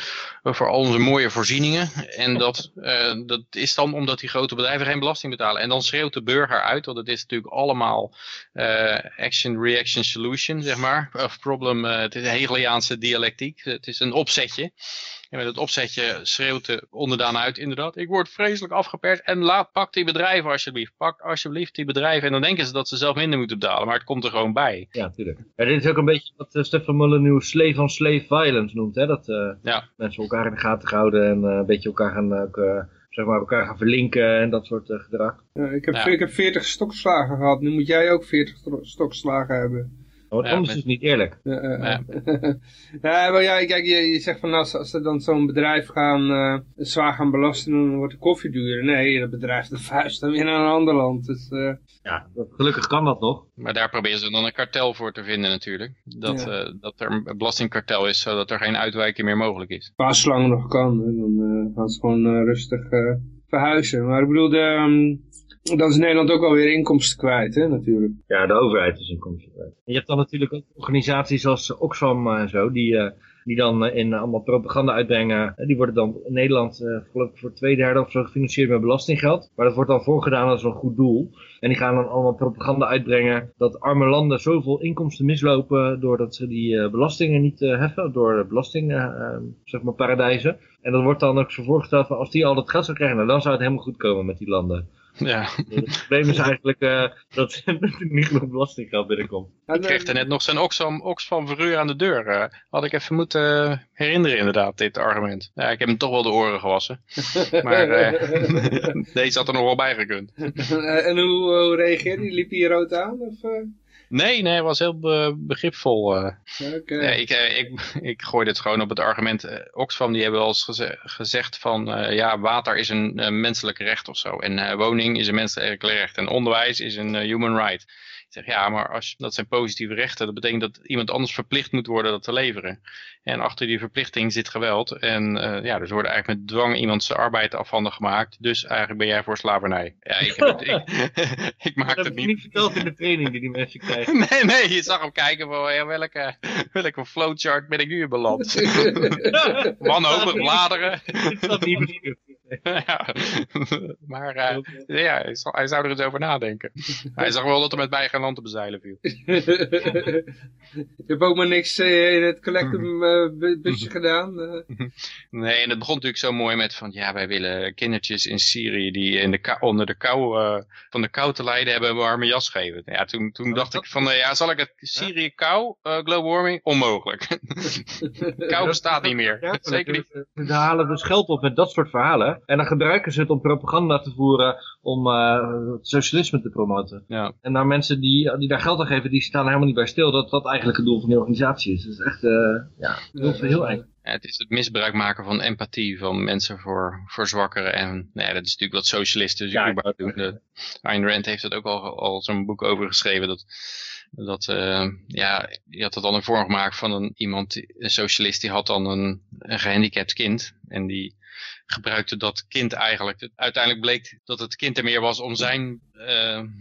voor al onze mooie voorzieningen. En dat, uh, dat is dan omdat die grote bedrijven geen belasting betalen. En dan schreeuwt de burger uit, want het is natuurlijk allemaal uh, action, reaction, solution, zeg maar. Of problem, uh, het is een Hegeliaanse dialectiek. Het is een opzetje. En met het opzetje schreeuwt de onderdaan uit inderdaad. Ik word vreselijk afgeperst en laat, pak die bedrijven alsjeblieft. Pak alsjeblieft die bedrijven. En dan denken ze dat ze zelf minder moeten betalen. Maar het komt er gewoon bij. Ja, natuurlijk. Dit is ook een beetje wat uh, Stefan Mullen slave on slave violence noemt. Hè? Dat uh, ja. mensen elkaar in de gaten houden en uh, een beetje elkaar gaan... zeg maar, elkaar gaan verlinken en dat soort gedrag. Ja, ik, heb, ja. ik heb 40 stokslagen gehad. Nu moet jij ook 40 stokslagen hebben. Want ja, anders is het niet eerlijk. Ja, ja. ja maar ja, kijk, je, je zegt van als, als ze dan zo'n bedrijf gaan uh, zwaar gaan belasten, dan wordt de koffie duurder. Nee, dat bedrijf de vuist dan weer naar een ander land. Dus, uh... Ja, gelukkig kan dat nog. Maar daar proberen ze dan een kartel voor te vinden natuurlijk. Dat, ja. uh, dat er een belastingkartel is, zodat er geen uitwijking meer mogelijk is. Als lang nog kan, dan gaan ze gewoon rustig verhuizen. Maar ik bedoel, de... Um, dan is Nederland ook alweer inkomsten kwijt, hè, natuurlijk. Ja, de overheid is inkomsten kwijt. je hebt dan natuurlijk ook organisaties als Oxfam en zo, die, uh, die dan in allemaal propaganda uitbrengen. Die worden dan in Nederland uh, geloof ik voor twee derde of zo gefinancierd met belastinggeld. Maar dat wordt dan voorgedaan als een goed doel. En die gaan dan allemaal propaganda uitbrengen dat arme landen zoveel inkomsten mislopen doordat ze die uh, belastingen niet heffen, door belasting, zeg maar paradijzen. En dat wordt dan ook zo voorgesteld van als die al dat geld zou krijgen, nou, dan zou het helemaal goed komen met die landen. Ja. Het probleem is eigenlijk uh, dat er niet genoeg belastinggeld binnenkomt. Ik kreeg er net nog zijn Oxfam, Oxfam verhuur aan de deur. Uh, had ik even moeten herinneren inderdaad, dit argument. Ja, ik heb hem toch wel de oren gewassen. maar uh, deze had er nog wel bij gekund. en hoe, hoe reageerde hij? Liep hij rood aan? Of, Nee, nee, hij was heel be- begripvol. eh. Ja, ik, eh, ik, ik gooi dit gewoon op het argument. eh, Oxfam die hebben wel eens geze- gezegd van ja, water is een menselijk recht of zo. En woning is een menselijk recht. En onderwijs is een human right. Zeg ja, maar als, dat zijn positieve rechten. Dat betekent dat iemand anders verplicht moet worden dat te leveren. En achter die verplichting zit geweld. En eh, ja, dus worden eigenlijk met dwang iemand zijn arbeid afhandig gemaakt. Dus eigenlijk ben jij voor slavernij. Ja, ik, heb het, ik, ik maak Dat het heb ik niet niet verteld in de training die die mensen krijgen. Nee, nee, je zag hem kijken van ja, welke, welke flowchart ben ik nu in beland. Wanhopig bladeren. Dat niet. ja. Maar eh, ja, hij, zou er eens over nadenken. Hij zag wel dat er met land te bezeilen viel. Je hebt ook maar niks eh, in het collectum eh, bu- busje gedaan. eh. Nee, en het begon natuurlijk zo mooi met van ja, wij willen kindertjes in Syrië die in de onder de kou, eh, van de kou te lijden hebben een warme jas geven. Ja, toen, toen dacht ik van eh, ja, zal ik het Syrië kou, eh, global warming? Onmogelijk. kou bestaat niet meer. Ja, Zeker niet. Ze halen dus geld op met dat soort verhalen. En dan gebruiken ze het om propaganda te voeren om eh, het socialisme te promoten. Ja. En naar mensen die, die daar geld aan geven, die staan er helemaal niet bij stil dat dat eigenlijk het doel van die organisatie is. Dat is echt, eh, ja, heel, heel eng. Ja, het is het misbruik maken van empathie van mensen voor, voor zwakkeren. En nou ja, dat is natuurlijk wat socialisten dus Ja, doen. De, Ayn Rand heeft er ook al, al zo'n boek over geschreven. Dat, dat eh, ja, die had het dan een vorm gemaakt van een, iemand, een socialist, die had dan een, een gehandicapt kind. En die gebruikte dat kind eigenlijk. Uiteindelijk bleek dat het kind er meer was om zijn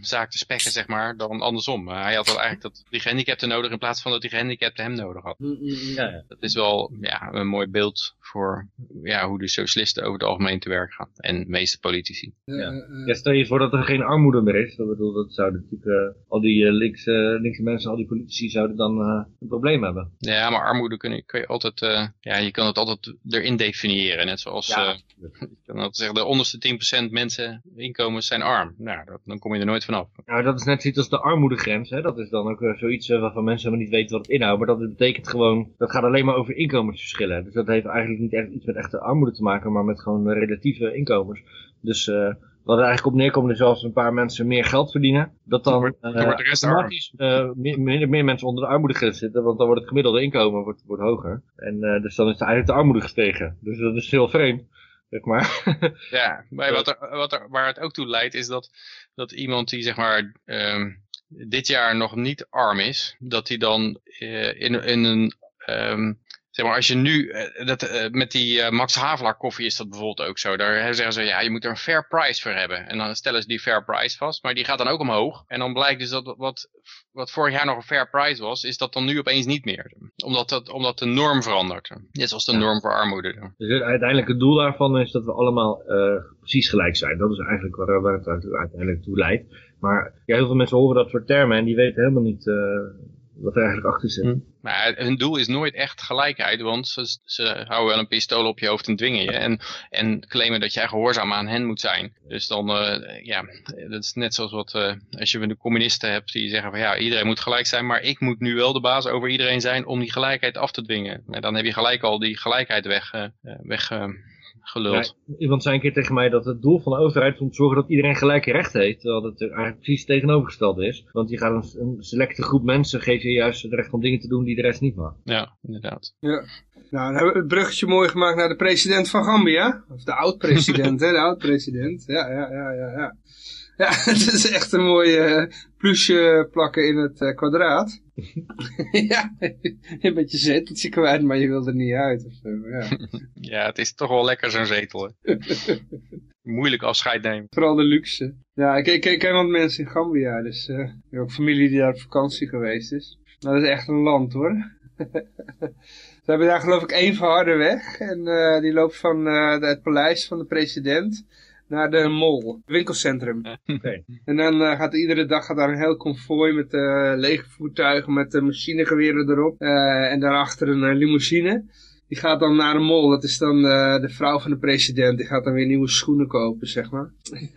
zaak te spekken, zeg maar, dan andersom. Eh, hij had dan eigenlijk dat, die gehandicapte nodig in plaats van dat die gehandicapte hem nodig had. Mm, mm. Ja, ja. Dat is wel ja, een mooi beeld voor ja, hoe de socialisten over het algemeen te werk gaan. En de meeste politici. Ja. Ja, stel je voor dat er geen armoede meer is. Dat, bedoel, dat zouden natuurlijk eh, al die eh, links, eh, linkse mensen, al die politici zouden dan eh, een probleem hebben. Ja, maar armoede kun je, kun je altijd, eh, ja, je kan het altijd erin definiëren. Net zoals, Ja. eh, je kan altijd zeggen, de onderste 10% mensen, inkomens zijn arm. Nou, dat, dan kom je er nooit vanaf. Nou, dat is net zoiets als de armoedegrens. Hè? Dat is dan ook eh, zoiets eh, waarvan mensen helemaal niet weten wat het inhoudt. Maar dat betekent gewoon, dat gaat alleen maar over inkomensverschillen. Dus dat heeft eigenlijk niet echt iets met echte armoede te maken, maar met gewoon eh, relatieve inkomens. Dus wat er eigenlijk op neerkomt is als een paar mensen meer geld verdienen, dat dan, wordt- dan wordt de rest automatisch meer, meer, meer mensen onder de armoedegrens zitten. Want dan wordt het gemiddelde inkomen wordt, wordt hoger. En dus dan is eigenlijk de armoede gestegen. Dus dat is heel vreemd. Zeg maar. Ja, maar wat er, wat er, waar het ook toe leidt is dat, dat iemand die zeg maar ehm, dit jaar nog niet arm is, dat hij dan eh, in, in een, ehm, zeg maar als je nu, eh, dat, eh, met die eh, Max Havelaar koffie is dat bijvoorbeeld ook zo. Daar zeggen ze, ja je moet er een fair price voor hebben. En dan stellen ze die fair price vast, maar die gaat dan ook omhoog. En dan blijkt dus dat wat, wat vorig jaar nog een fair price was, is dat dan nu opeens niet meer. Omdat, dat, omdat de norm verandert. Net zoals de norm voor armoede. Dus het uiteindelijke doel daarvan is dat we allemaal precies gelijk zijn. Dat is eigenlijk waar, waar het uiteindelijk toe leidt. Maar ja, heel veel mensen horen dat soort termen en die weten helemaal niet wat er eigenlijk achter zit. Hm. Maar hun doel is nooit echt gelijkheid, want ze, ze houden wel een pistool op je hoofd en dwingen je. En, en claimen dat jij gehoorzaam aan hen moet zijn. Dus dan, eh, ja, dat is net zoals wat, eh, als je de communisten hebt die zeggen van ja, iedereen moet gelijk zijn, maar ik moet nu wel de baas over iedereen zijn om die gelijkheid af te dwingen. En dan heb je gelijk al die gelijkheid weg, eh, weg geluld. Ja, iemand zei een keer tegen mij dat het doel van de overheid is om te zorgen dat iedereen gelijke rechten heeft. Terwijl het er eigenlijk precies tegenovergesteld is. Want je gaat een, een selecte groep mensen geef je juist het recht om dingen te doen die de rest niet mag. Ja, inderdaad. Ja. Nou, dan hebben we het bruggetje mooi gemaakt naar de president van Gambia. Of de oud-president, hè, de oud-president. Ja, ja, ja, ja, ja. Ja, het is echt een mooie eh, plusje plakken in het eh, kwadraat. ja, een beetje zeteltje kwijt, maar je wil er niet uit. Of zo. Ja. Ja, het is toch wel lekker zo'n zetel. hè. Moeilijk afscheid nemen. Vooral de luxe. Ja, ik, ik, ik ken wat mensen in Gambia, dus eh, ik heb ook familie die daar op vakantie geweest is. Nou, dat is echt een land hoor. Ze hebben daar geloof ik één verharde weg en eh, die loopt van eh, het paleis van de president naar de mall, het winkelcentrum. Oké. En dan eh, gaat iedere dag gaat daar een heel konvooi met eh lege voertuigen met eh, machinegeweren erop. eh, en daarachter een limousine. Die gaat dan naar een mol. Dat is dan uh, de vrouw van de president. Die gaat dan weer nieuwe schoenen kopen, zeg maar.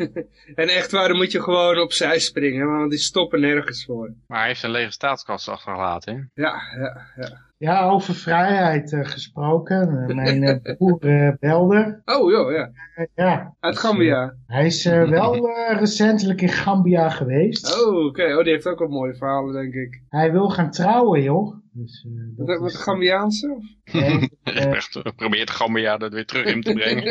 en echt waar, dan moet je gewoon opzij springen. Want die stoppen nergens voor. Maar hij heeft een lege staatskast achtergelaten, hè? Ja, ja, ja. Ja, over vrijheid uh, gesproken. Uh, mijn uh, broer belde. Oh, joh, ja. ja. Uit Gambia. Hij is wel recentelijk in Gambia geweest. Oh, oké. Okay. Oh, die heeft ook wel mooie verhalen, denk ik. Hij wil gaan trouwen, joh. Dus, uh, dat met de Gambiaanse? Of? Nee, uh, probeert Gambia dat weer terug in te brengen.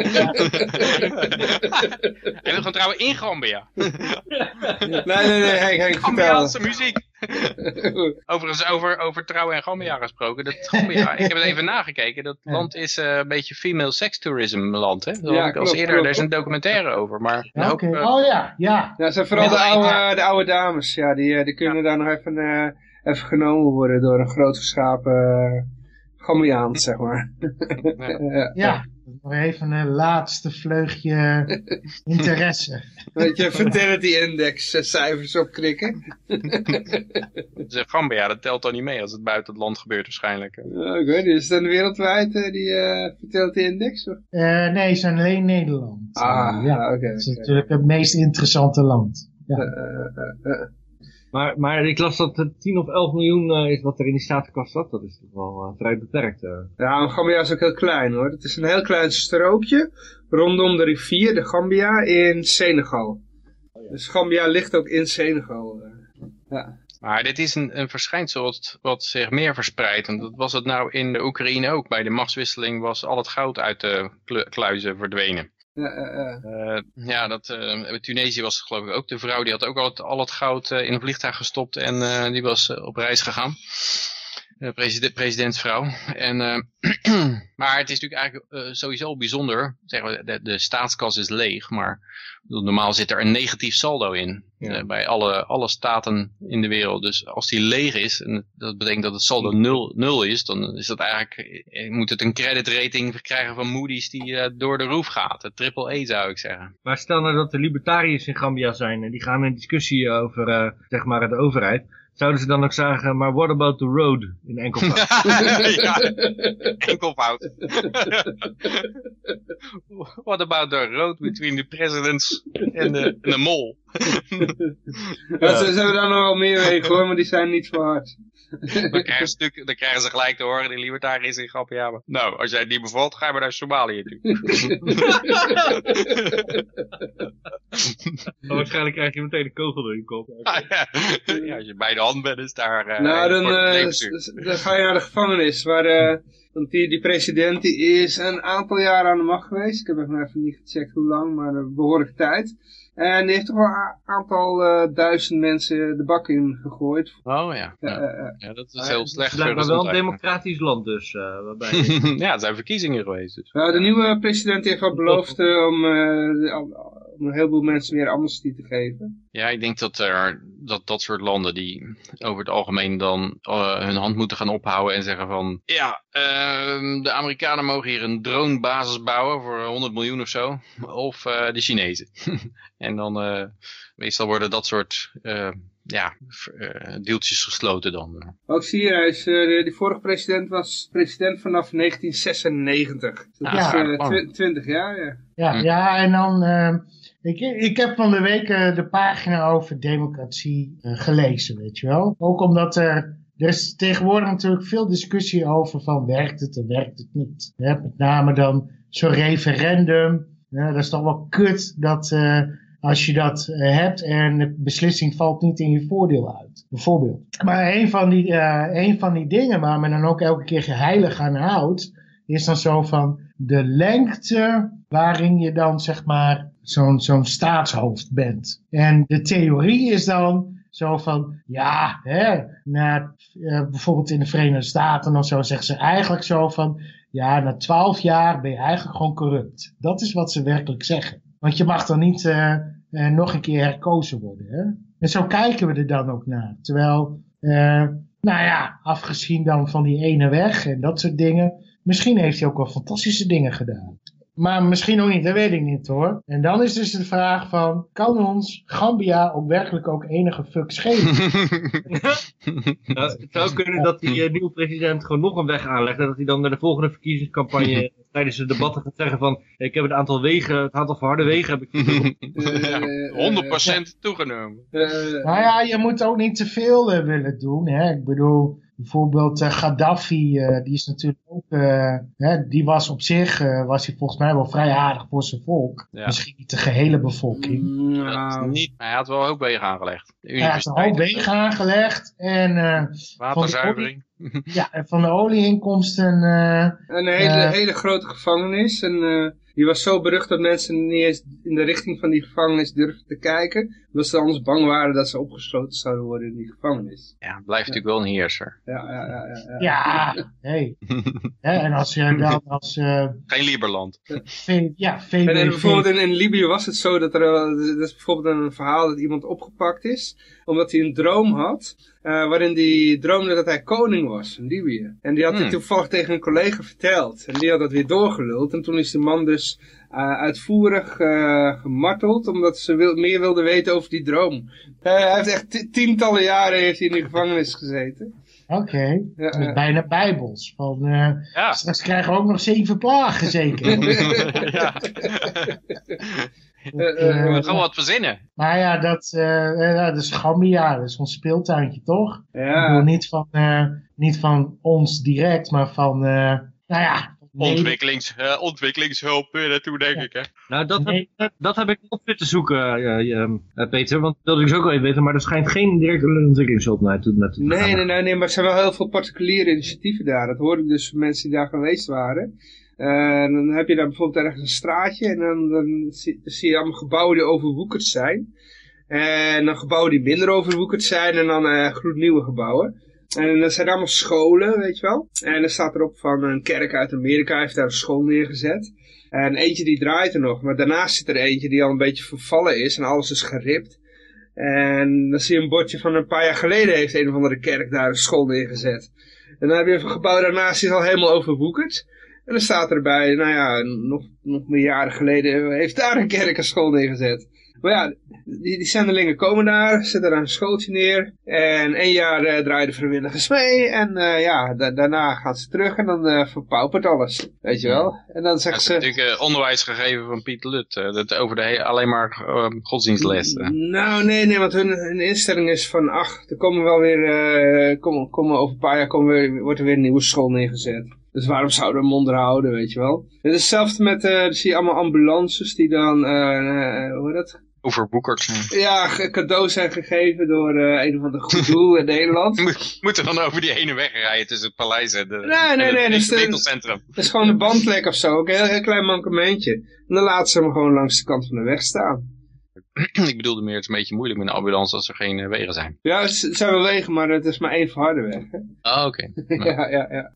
Hij wil gaan trouwen in Gambia. nee, nee, nee, hey, hey, Gambiaanse muziek. Overigens over, over trouwen en Gambia gesproken. Dat Gambia, ik heb het even nagekeken. Dat land is uh, een beetje female sex tourism land. Hè? Dat ja, klopt, als eerder, klopt. er is een documentaire over. Maar ja, ook, uh, oh ja, ja. Ja, zijn vooral de oude, de oude dames. Ja, die, die kunnen ja. daar nog even, uh, even genomen worden door een groot geschapen Gambiaans, zeg maar. ja. ja. Nog even een laatste vleugje interesse. Weet je, fertility index cijfers opkrikken. Gambia, dat telt dan niet mee als het buiten het land gebeurt waarschijnlijk. Ja, ik weet niet, is het dan wereldwijd uh, die uh, fertility index? Of? Uh, nee, het zijn alleen Nederland. Ah, ja. oké. Okay, het is okay. natuurlijk het meest interessante land. Ja. Maar, maar ik las dat het 10 of 11 miljoen uh, is wat er in die staatkast zat. Dat is toch wel uh, vrij beperkt. Uh. Ja, Gambia is ook heel klein hoor. Het is een heel klein strookje rondom de rivier, de Gambia, in Senegal. Oh, ja. Dus Gambia ligt ook in Senegal. ja. Maar dit is een, een verschijnsel wat, wat zich meer verspreidt. En dat was het nou in de Oekraïne ook. Bij de machtswisseling was al het goud uit de kluizen verdwenen. Ja, uh. ja, dat, uh, Tunesië was geloof ik ook. De vrouw die had ook al het, al het goud in een vliegtuig gestopt en die was op reis gegaan. President, presidentsvrouw. En, maar het is natuurlijk eigenlijk sowieso bijzonder. Zeggen we, de, de staatskas is leeg, maar normaal zit er een negatief saldo in. Ja. bij alle, alle staten in de wereld. Dus als die leeg is, en dat betekent dat het saldo nul, nul is, dan is dat eigenlijk, moet het een credit rating krijgen van Moody's die door de roof gaat. Het triple E zou ik zeggen. Maar stel nou dat de libertariërs in Gambia zijn en die gaan in discussie over, zeg maar, de overheid. Zouden ze dan ook zeggen, maar what about the road in enkelvoud? ja, enkelvoud. what about the road between the presidents en de, en de mol? Ja, ze, ze hebben daar nog wel meer wegen hoor, maar die zijn niet zo hard. dan, krijgen ze, dan krijgen ze gelijk te horen, die libertariërs in grappen, ja, maar, nou, als jij het niet bevalt, ga je maar naar Somalië toe. oh, waarschijnlijk krijg je meteen een kogel door je kop. ja. ja, als je bij de hand bent, is daar... Uh, nou, dan, uh, dan ga je naar de gevangenis, waar... Uh, want die, die president die is een aantal jaren aan de macht geweest. Ik heb even niet gecheckt hoe lang, maar een behoorlijke tijd. En die heeft toch wel een aantal uh, duizend mensen de bak in gegooid. Oh ja. Ja, uh, ja dat is heel slecht. Het lijkt wel een democratisch land dus. waarbij... ja, het zijn verkiezingen geweest. Dus. de nieuwe president heeft al beloofd om om een heleboel mensen weer amnestie te geven. Ja, ik denk dat er, dat, dat soort landen die over het algemeen dan uh, hun hand moeten gaan ophouden en zeggen van... Ja, uh, de Amerikanen mogen hier een dronebasis bouwen voor 100 miljoen of zo. Of uh, de Chinezen. en dan uh, meestal worden dat soort ja, deeltjes gesloten dan. Ook zie je, hij is, uh, die vorige president was president vanaf 1996. Dat ah, is uh, 20 jaar, ja. Ja, ja en dan ik, ik heb van de week uh, de pagina over democratie uh, gelezen, weet je wel. Ook omdat er, er is tegenwoordig natuurlijk veel discussie over van werkt het en werkt het niet. Met name dan zo'n referendum. Dat is toch wel kut dat uh, als je dat hebt en de beslissing valt niet in je voordeel uit. Bijvoorbeeld. Maar een van die, een van die dingen waar men dan ook elke keer geheilig aan houdt, is dan zo van de lengte waarin je dan zeg maar zo'n zo'n staatshoofd bent. En de theorie is dan zo van, ja, hè, na, uh, bijvoorbeeld in de Verenigde Staten of zo zeggen ze eigenlijk zo van, ja, na twaalf jaar ben je eigenlijk gewoon corrupt. Dat is wat ze werkelijk zeggen. Want je mag dan niet uh, uh, nog een keer herkozen worden. Hè? En zo kijken we er dan ook naar. Terwijl, nou ja, afgezien dan van die ene weg en dat soort dingen, misschien heeft hij ook wel fantastische dingen gedaan. Maar misschien ook niet, dat weet ik niet hoor. En dan is dus de vraag van, kan ons Gambia ook werkelijk ook enige fucks geven? Nou, het zou kunnen dat die eh, nieuwe president gewoon nog een weg aanlegt. En dat hij dan bij de volgende verkiezingscampagne tijdens de debatten gaat zeggen van... Ik heb het aantal wegen, het aantal verharde wegen heb ik... Ja, 100% toegenomen. Eh, nou ja, je moet ook niet te veel eh, willen doen. Hè? Ik bedoel, bijvoorbeeld eh, Gaddafi, eh, die is natuurlijk ook... eh, hè, die was op zich, eh, was hij volgens mij wel vrij aardig voor zijn volk. Ja. Misschien niet de gehele bevolking. Nou, niet, maar hij had wel hoop wegen aangelegd. De Hij heeft een hoop wegen aangelegd en eh, Waterzuivering. ja, en van de olieinkomsten... eh, Een hele, hele grote gevangenis. En eh, die was zo berucht dat mensen niet eens in de richting van die gevangenis durfden te kijken. Omdat ze anders bang waren dat ze opgesloten zouden worden in die gevangenis. Ja, het blijft natuurlijk wel een heerser. Ja, ja, ja. ja, ja. ja, hey. En als je dan als... eh, Geen Lieberland. V, ja, En, en bijvoorbeeld in, in Libië was het zo dat er, dat is bijvoorbeeld een verhaal dat iemand opgepakt is, omdat hij een droom had, eh, waarin hij droomde dat hij koning was in Libië. En die had hij Hmm. toevallig tegen een collega verteld. En die had dat weer doorgeluld. En toen is die man dus eh, uitvoerig eh, gemarteld, omdat ze wil, meer wilde weten over die droom. Eh, hij heeft echt ti- tientallen jaren heeft hij in die gevangenis gezeten. Oké, Ja, bijna bijbels. Van, eh, Ja. straks krijgen we ook nog zeven plagen zeker. ja. Gewoon wat verzinnen. Maar ja, dat, eh, eh, dat is Gambia, dat is ons speeltuintje toch? Ik bedoel, ja. niet, van, eh, niet van ons direct, maar van, eh, nou ja... nee, Ontwikkelings, eh, ontwikkelingshulp weer naartoe, denk ik. Hè? Nou, dat, Nee. heb, dat, heb ik op zitten zoeken, eh, eh, eh, Peter. Want dat wil ik dus ook wel even weten. Maar er schijnt geen directe ontwikkelingshulp naartoe, naartoe te Nee, gaan. nee, nee, nee, maar er zijn wel heel veel particuliere initiatieven daar. Dat hoorde ik dus van mensen die daar geweest waren. Eh, dan heb je daar bijvoorbeeld ergens een straatje en dan, dan, zie, dan zie je allemaal gebouwen die overwoekerd zijn. En dan gebouwen die minder overwoekerd zijn en dan eh gloednieuwe gebouwen. En dat zijn allemaal scholen, weet je wel. En dan staat erop van een kerk uit Amerika heeft daar een school neergezet. En eentje die draait er nog, maar daarnaast zit er eentje die al een beetje vervallen is en alles is geript. En dan zie je een bordje van een paar jaar geleden heeft een of andere kerk daar een school neergezet. En dan heb je een gebouw daarnaast, die is al helemaal overwoekerd. En dan staat erbij, nou ja, nog, nog meer jaren geleden heeft daar een kerk een school neergezet. Maar ja, die, die zendelingen komen daar, zetten daar een schooltje neer. En één jaar eh, draaien de vrijwilligers mee. En eh, ja, da- daarna gaan ze terug en dan eh verpaupert alles. Weet je wel? En dan zeggen ze... natuurlijk onderwijs gegeven van Piet Lut. dat over de alleen maar eh, godsdienstlessen. Nou, nee, nee, want hun, hun instelling is van, ach, er komen wel weer, komen, komen over een paar jaar komen weer, wordt er weer een nieuwe school neergezet. Dus waarom zouden we hem onderhouden, weet je wel? Het is hetzelfde met, dan zie je allemaal ambulances die dan, hoe heet dat? Overboekerd. Ja, ge- cadeaus zijn gegeven door eh, een of ander goed doel in Nederland. Moet- Moeten dan over die ene weg rijden tussen het paleis en de, Nee, nee, en nee, het dat is de- winkelcentrum. Dat is gewoon een bandlek of zo, ook een heel, heel klein mankementje. En dan laten ze hem gewoon langs de kant van de weg staan. ik bedoelde meer, het is een beetje moeilijk met een ambulance als er geen eh, wegen zijn. Ja, het zijn wel wegen, maar het is maar één verharde weg. Hè? Ah, oké. ja, ja, ja.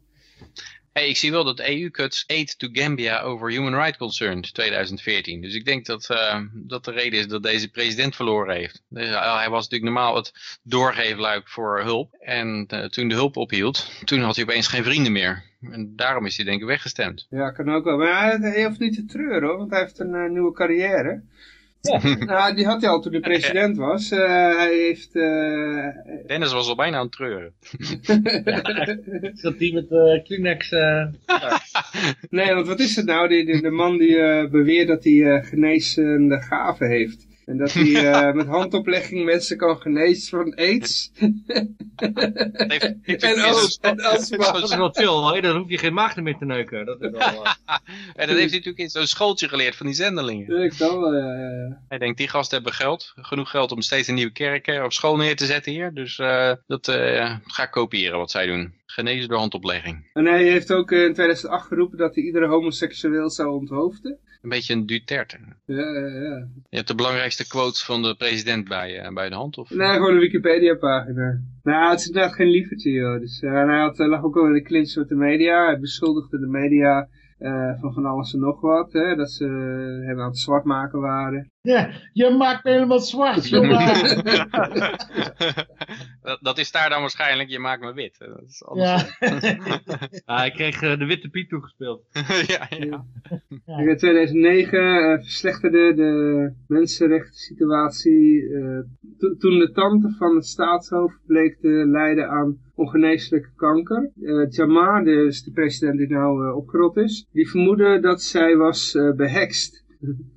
Ik zie wel dat EU cuts aid to Gambia over human rights concerns 2014. Dus ik denk dat, eh, dat de reden is dat deze president verloren heeft. Dus, eh, hij was natuurlijk normaal het doorgeefluik voor hulp. En eh, toen de hulp ophield, toen had hij opeens geen vrienden meer. En daarom is hij denk ik weggestemd. Ja, kan ook wel. Maar hij, hoeft niet te treuren hoor, want hij heeft een nieuwe carrière. nou, die had hij al toen hij president was. Eh, hij heeft... eh, Dennis was al bijna aan het treuren. Dat die met eh Kleenex? eh, nee, want wat is het nou? Die, die- de man die eh, beweert dat hij eh, genezende gaven heeft. En dat hij eh, met handoplegging mensen kan genezen van aids. Het heeft, heeft en dat is wel chill, hè? dan hoef je geen maagden meer te neuken. Dat is wel, eh, en dat heeft hij natuurlijk in zo'n schooltje geleerd van die zendelingen. Ik kan wel, ja, ja, ja. Hij denkt, die gasten hebben geld. Genoeg geld om steeds een nieuwe kerk eh, op school neer te zetten hier. Dus eh, dat eh, ga ik kopiëren wat zij doen. Genezen door handoplegging. En hij heeft ook eh, in 2008 geroepen dat hij iedere homoseksueel zou onthoofden. Een beetje een Duterte. Ja, ja, ja. Je hebt de belangrijkste quotes van de president bij, eh, bij de hand? Of? Nee, gewoon een Wikipedia-pagina. Nou, het is inderdaad geen lievertje, joh. Dus, eh, en hij had, lag ook al in de clinch met de media. Hij beschuldigde de media eh, van van alles en nog wat. Hè, dat ze hem aan het zwart maken waren. Ja, je maakt me helemaal zwart, jongen. dat, dat is daar dan waarschijnlijk, je maakt me wit. Dat is Ja. Ah, ik kreeg eh, de witte Piet toegespeeld. ja, ja. In 2009 eh, verslechterde de mensenrechten situatie eh, to- toen de tante van het staatshoofd bleek te lijden aan ongeneeslijke kanker. Eh Jamar, dus de president die nou eh, opgerold is, die vermoedde dat zij was eh, behekst.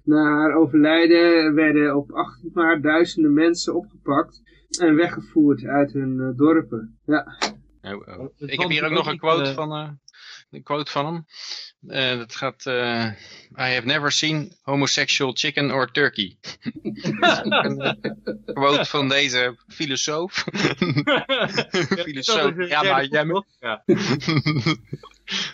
Na haar overlijden werden op 18 maart duizenden mensen opgepakt en weggevoerd uit hun eh, dorpen. Ja, Oh, oh. Het Ik heb hier ook nog een quote eh, van, eh, een quote van hem. Eh, dat gaat, eh, I have never seen homosexual chicken or turkey. een quote van deze filosoof. filosoof, ja maar jij moet... Ja.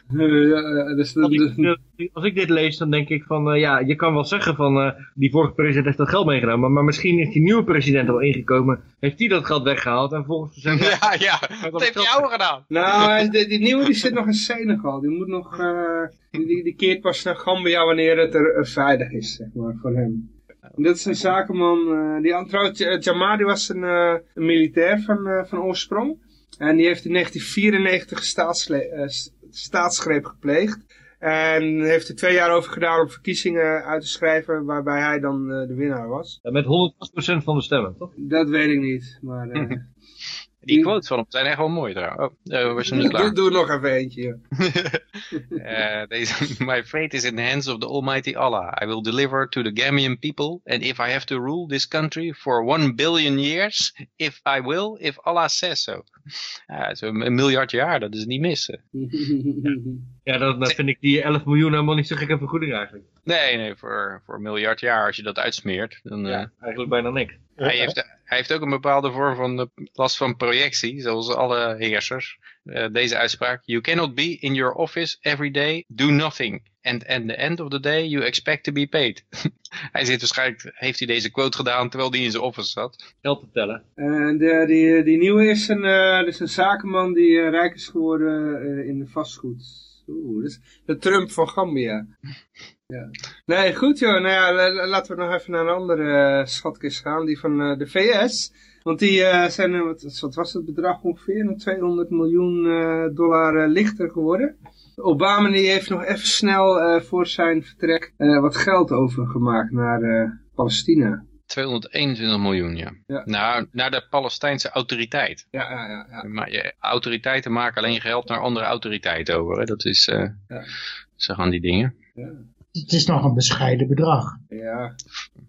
Ja, dus, Als, dus- ik, als ik dit lees, dan denk ik van, eh, ja, je kan wel zeggen van, eh, die vorige president heeft dat geld meegenomen, maar, maar misschien is die nieuwe president al ingekomen, heeft die dat geld weggehaald en volgens hem, Ja, ja, wat heeft die oude gedaan? Nou, die, die nieuwe die zit nog in Senegal. Die moet nog, eh, die, die, die keert pas naar Gambia wanneer het er eh, veilig is, zeg maar, voor hem. Dat is een zakenman, eh, die trouwens, Jamar die was een, eh, een militair van, van oorsprong. En die heeft in 1994 staatsle- eh, s- staatsgreep gepleegd. En heeft er twee jaar over gedaan om verkiezingen uit te schrijven waarbij hij dan de winnaar was. met 100% van de stemmen, toch? Dat weet ik niet, maar... Die quotes van hem zijn echt wel mooi trouwens. Oh, eh, was je niet klaar? doe, doe nog even eentje. Eh, deze, my fate is in the hands of the Almighty Allah. I will deliver to the Gambian people, and if I have to rule this country for one billion years, if I will, if Allah says so. Ja, zo'n een miljard jaar, dat is niet missen. Ja, dan, dan vind ik die 11 miljoen helemaal niet zo gekke vergoeding eigenlijk. Nee, nee, voor, voor een miljard jaar, als je dat uitsmeert, dan... eh, Ja, eigenlijk bijna niks. hij, heeft, hij heeft ook een bepaalde vorm van eh, last van projectie, zoals alle heersers. Eh, deze uitspraak, you cannot be in your office every day, do nothing. And at the end of the day, you expect to be paid. hij zit waarschijnlijk, heeft hij deze quote gedaan terwijl hij in zijn office zat. Geld te tellen. En de, die, die nieuwe is een, eh, dus een zakenman die eh, rijk is geworden eh, in de vastgoed. Oeh, dus de Trump van Gambia. Ja. Nee, goed joh. Nou ja, la- la- laten we nog even naar een andere uh, schatkist gaan. Die van eh, de VS. Want die eh, zijn, wat, wat was het bedrag ongeveer? Een 200 miljoen eh, dollar lichter geworden. Obama die heeft nog even snel eh, voor zijn vertrek eh, wat geld overgemaakt naar eh, Palestina. 221 miljoen, ja. Ja. Nou, naar de Palestijnse autoriteit. Ja, ja, ja. ja. Maar je, autoriteiten maken alleen geld naar andere autoriteiten over. Hè? Dat is, eh, Ja. zo gaan die dingen. Het is nog een bescheiden bedrag. ja.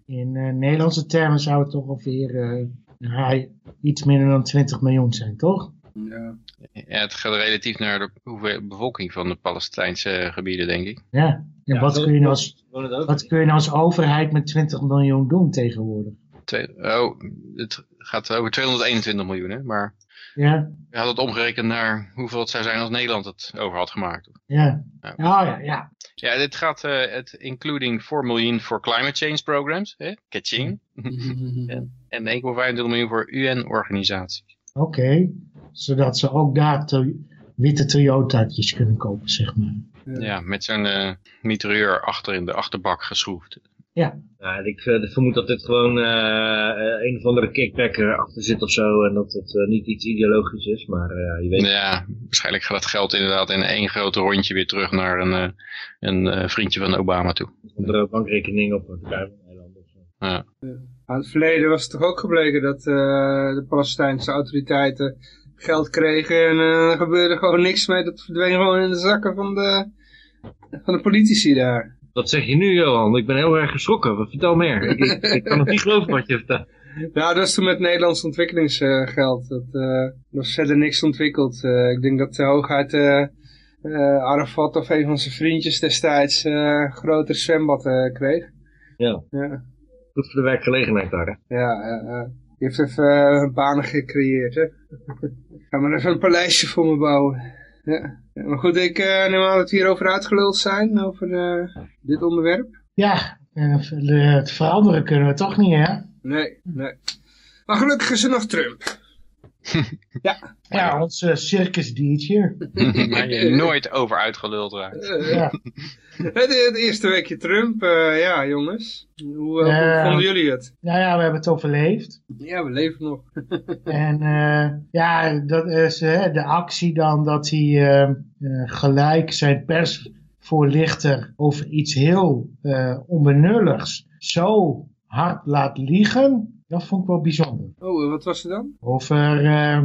In eh, Nederlandse termen zou het toch ongeveer eh, nou, iets minder dan 20 miljoen zijn, toch? ja. Ja, het gaat relatief naar de hoeveel bevolking van de Palestijnse gebieden, denk ik. Ja. En Ja, wat, kun je nou als, wat kun je nou als overheid met 20 miljoen doen tegenwoordig? Twee, oh, het gaat over 221 miljoen, hè? Maar Ja, je had het omgerekend naar hoeveel het zou zijn als Nederland het over had gemaakt. ja. Ja. Oh ja, ja. Ja, dit gaat, eh, het including 4 miljoen voor climate change programs, hè? Kaching. en, en 1,25 miljoen voor UN-organisaties. Oké. Zodat ze ook daar to- witte Toyota's kunnen kopen, zeg maar. Ja, met zo'n eh mitrailleur achter in de achterbak geschroefd. Ja, Ja, ik eh, vermoed dat dit gewoon eh, eh, een of andere kickbacker achter zit of zo. En dat het eh, niet iets ideologisch is, maar eh, je weet Ja, waarschijnlijk gaat dat geld inderdaad in één groot rondje weer terug naar een, eh, een eh, vriendje van Obama toe. komt er een bankrekening op het eiland of zo. Ja. In het verleden was het toch ook gebleken dat eh, de Palestijnse autoriteiten geld kregen en er gebeurde gewoon niks mee. Dat verdween gewoon in de zakken van de, van de politici daar. Wat zeg je nu, Johan? Ik ben heel erg geschrokken. Wat vertel meer. ik, ik, ik kan nog niet geloven wat je vertelt. Nou, dat is toen met Nederlands ontwikkelingsgeld. dat eh, er was verder niks ontwikkeld. Eh, ik denk dat de hooguit eh eh, Arafat of een van zijn vriendjes destijds eh, een groter zwembad eh, kreeg. Ja, Ja, goed voor de werkgelegenheid daar. Hè? ja. Die heeft even eh, banen gecreëerd, hè. Ga maar even een paleisje voor me bouwen. Ja. Maar goed, ik eh, neem aan dat we hierover uitgeluld zijn, over eh, dit onderwerp. ja. Eh, het veranderen kunnen we toch niet, hè? Nee, nee. Maar gelukkig is er nog Trump. Ja. Ja, onze circusdiertje. Waar je nooit over uitgeluld raakt. Eh, Ja. het, het eerste weekje Trump, eh, ja jongens. Hoe, vonden jullie het? Nou ja, we hebben het overleefd. Ja, we leven nog. En eh, ja, dat is de actie dan dat hij gelijk zijn persvoorlichter over iets heel eh, onbenulligs zo hard laat liegen. Dat vond ik wel bijzonder. Oh, wat was er dan? Over, eh,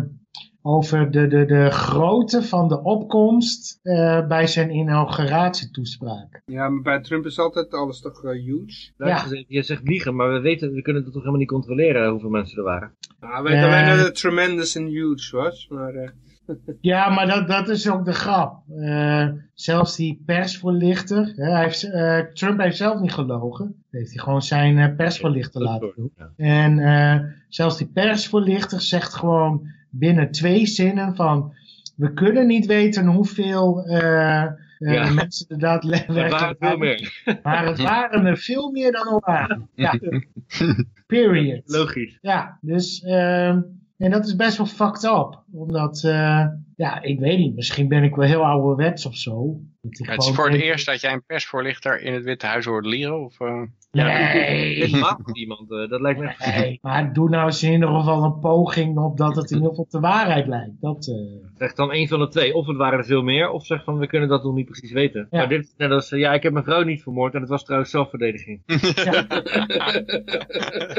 over de, de, de grootte van de opkomst eh, bij zijn inauguratietoespraak. Ja, maar bij Trump is altijd alles toch eh, huge. Ja. Ja. Je zegt liegen, maar we weten, we kunnen het toch helemaal niet controleren hoeveel mensen er waren. Nou, we weten alleen dat het tremendous en huge was. Maar eh, Ja, maar dat, dat is ook de grap. Eh, zelfs die persvoorlichter, hè, hij heeft, eh, Trump heeft zelf niet gelogen. Heeft hij gewoon zijn eh, persvoorlichter laten doen. Ja. En eh, zelfs die persvoorlichter zegt gewoon binnen twee zinnen van... We kunnen niet weten hoeveel eh, eh, Ja. mensen er Er daadwerkelijk waren veel meer. Maar het waren er veel meer dan al waren. Ja. Period. Logisch. Ja, dus... ehm, en dat is best wel fucked up. Omdat, eh, ja, ik weet niet. Misschien ben ik wel heel ouderwets of zo. Het is voor het denk- eerst dat jij een persvoorlichter in het Witte Huis hoort lieren? Of, eh? Nee. Dit maakt iemand, eh, dat lijkt me echt... Nee, maar doe nou eens in ieder geval een poging op dat het in ieder geval de waarheid lijkt. Dat, eh, Zeg dan één van de twee. Of het waren er veel meer, of zeg van we kunnen dat nog niet precies weten. Ja. Maar dit is net als, eh, ja ik heb mijn vrouw niet vermoord en het was trouwens zelfverdediging. ja,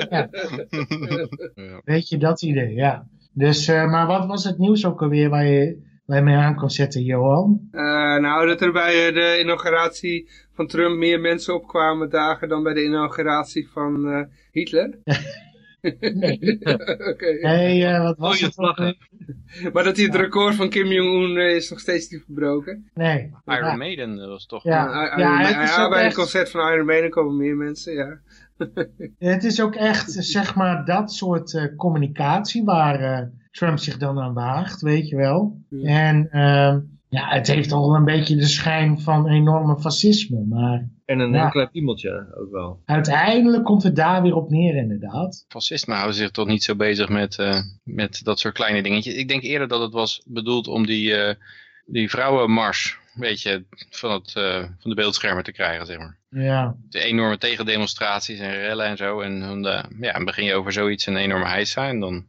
Ja. weet je, dat idee, ja. Dus, eh, maar wat was het nieuws ook alweer waar je, waar je mee aan kon zetten, Johan? eh, nou, dat er bij de inauguratie van Trump meer mensen opkwamen dagen dan bij de inauguratie van eh, Hitler. Nee. Oké. Nee, eh, wat was het? Maar dat hij het record van Kim Jong-un eh, is nog steeds niet verbroken. Nee. Iron Ja. Maiden, dat was toch... Ja. Ja, het is ja, ook bij echt- een concert van Iron Maiden komen meer mensen, ja. Het is ook echt, zeg maar, dat soort eh, communicatie waar eh, Trump zich dan aan waagt, weet je wel. Ja. En ehm, ja, het heeft al een beetje de schijn van enorme fascisme, maar En een Ja. heel klein piemeltje ook wel. uiteindelijk komt het daar weer op neer, inderdaad. Fascisten houden zich toch niet zo bezig met, eh, met dat soort kleine dingetjes. Ik denk eerder dat het was bedoeld om die, eh, die vrouwenmars een beetje van, het, eh, van de beeldschermen te krijgen, zeg maar. Ja, De enorme tegendemonstraties en rellen en zo. En dan, eh, ja, begin je over zoiets een enorme heisa. En dan,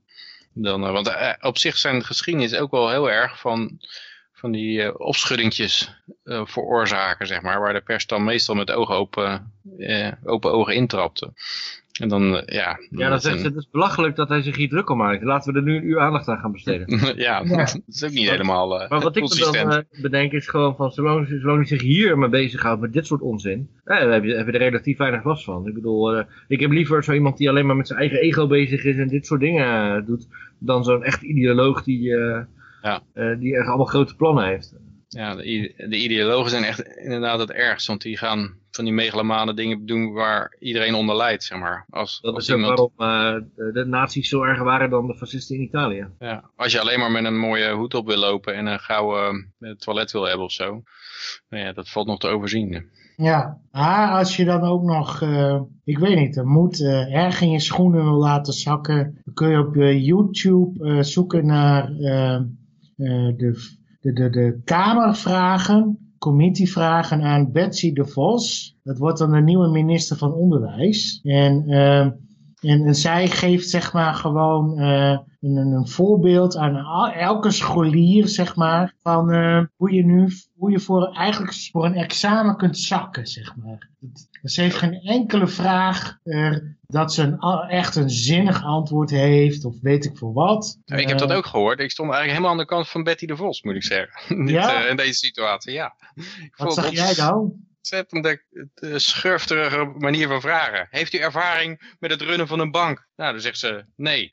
dan, want op zich zijn geschiedenis ook wel heel erg van, van die eh opschuddingjes eh, veroorzaken, zeg maar. Waar de pers dan meestal met ogen open, eh, open ogen intrapte. En dan, ja... Ja, dan zegt ze, het is belachelijk dat hij zich hier druk om maakt. Laten we er nu een uur aandacht aan gaan besteden. ja, Ja. dat is ook niet helemaal eh Maar wat ik me dan eh, bedenk is gewoon van, zolang, zolang hij zich hier mee bezighoudt met dit soort onzin, eh, dan heb je, heb je er relatief weinig last van. Ik bedoel, eh, ik heb liever zo iemand die alleen maar met zijn eigen ego bezig is en dit soort dingen doet, dan zo'n echt ideoloog die, eh, Ja. eh, die echt allemaal grote plannen heeft. Ja, de, de ideologen zijn echt inderdaad het ergst. Want die gaan van die megalomane dingen doen waar iedereen onder lijdt, zeg maar. Als, Dat als is ook waarom eh, de, de nazi's zo erg waren dan de fascisten in Italië. ja, als je alleen maar met een mooie hoed op wil lopen en een gouden eh, toilet wil hebben of zo. Nou ja, dat valt nog te overzien. ja. Maar als je dan ook nog, eh, ik weet niet, er moet eh, erg in je schoenen wil laten zakken, dan kun je op YouTube eh, zoeken naar de, de, de, de Kamervragen, committeevragen aan Betsy de Vos. Dat wordt dan de nieuwe minister van Onderwijs. En, eh, en, en zij geeft zeg maar gewoon eh, een, een voorbeeld aan elke scholier zeg maar van eh, hoe je nu hoe je voor eigenlijk voor een examen kunt zakken zeg maar. Ze heeft geen enkele vraag eh, dat ze een, echt een zinnig antwoord heeft of weet ik veel wat. Nou, ik heb dat Eh, ook gehoord. Ik stond eigenlijk helemaal aan de kant van Betty de Vos, moet ik zeggen. Dit, in deze situatie, ja. Ik Wat zag jij dan? Ontzettend uh, schurfterige manier van vragen. Heeft u ervaring met het runnen van een bank? Nou, dan zegt ze nee.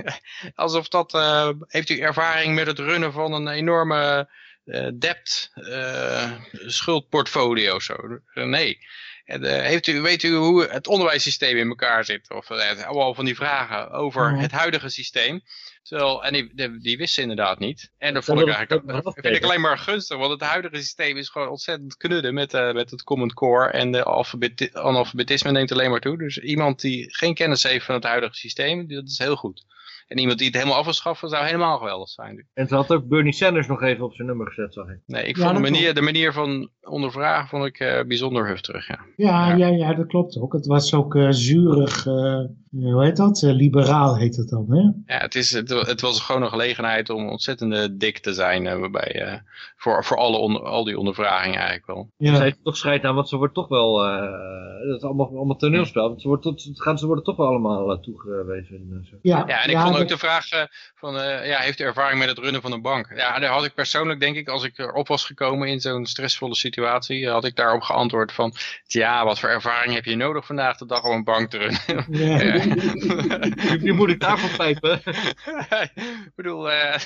Alsof dat, uh, heeft u ervaring met het runnen van een enorme uh, debt uh, schuldportfolio zo? nee. En, heeft u, weet u hoe het onderwijssysteem in elkaar zit? Of allemaal van die vragen over Mhm. het huidige systeem. Terwijl, en die, die, die wisten inderdaad niet. En dat vond ik eigenlijk dat wil dat vind ik alleen maar gunstig, want het huidige systeem is gewoon ontzettend knudden met, eh, met het Common Core en de alfabeti- analfabetisme neemt alleen maar toe. Dus iemand die geen kennis heeft van het huidige systeem, dat is heel goed. En iemand die het helemaal af wil schaffen, zou helemaal geweldig zijn. En ze had ook Bernie Sanders nog even op zijn nummer gezet, zag ik. Nee, ik Ja, vond de manier, de manier van ondervragen vond ik eh, bijzonder hufterig, ja. Ja, ja. Ja, dat klopt ook. Het was ook eh, zurig, eh, hoe heet dat? Eh, liberaal heet het dan, hè? Ja, het, is, het, het was gewoon een gelegenheid om ontzettend dik te zijn waarbij, eh, voor, voor alle onder, al die ondervragingen eigenlijk wel. Ja. Zij toch scheid aan, want ze wordt toch wel, eh, dat is allemaal, allemaal toneelspel, want ze, wordt tot, gaan, ze worden toch wel allemaal uh, toegewezen. en ja, Ja, en ik vond ook dat- de vraag eh, van, eh, ja, heeft u ervaring met het runnen van een bank? Ja, daar had ik persoonlijk, denk ik, als ik erop was gekomen in zo'n stressvolle situatie, had ik daarop geantwoord van, ja, wat voor ervaring heb je nodig vandaag de dag om een bank te runnen? ja. Je moet ik daarvan pijpen. ik bedoel, eh,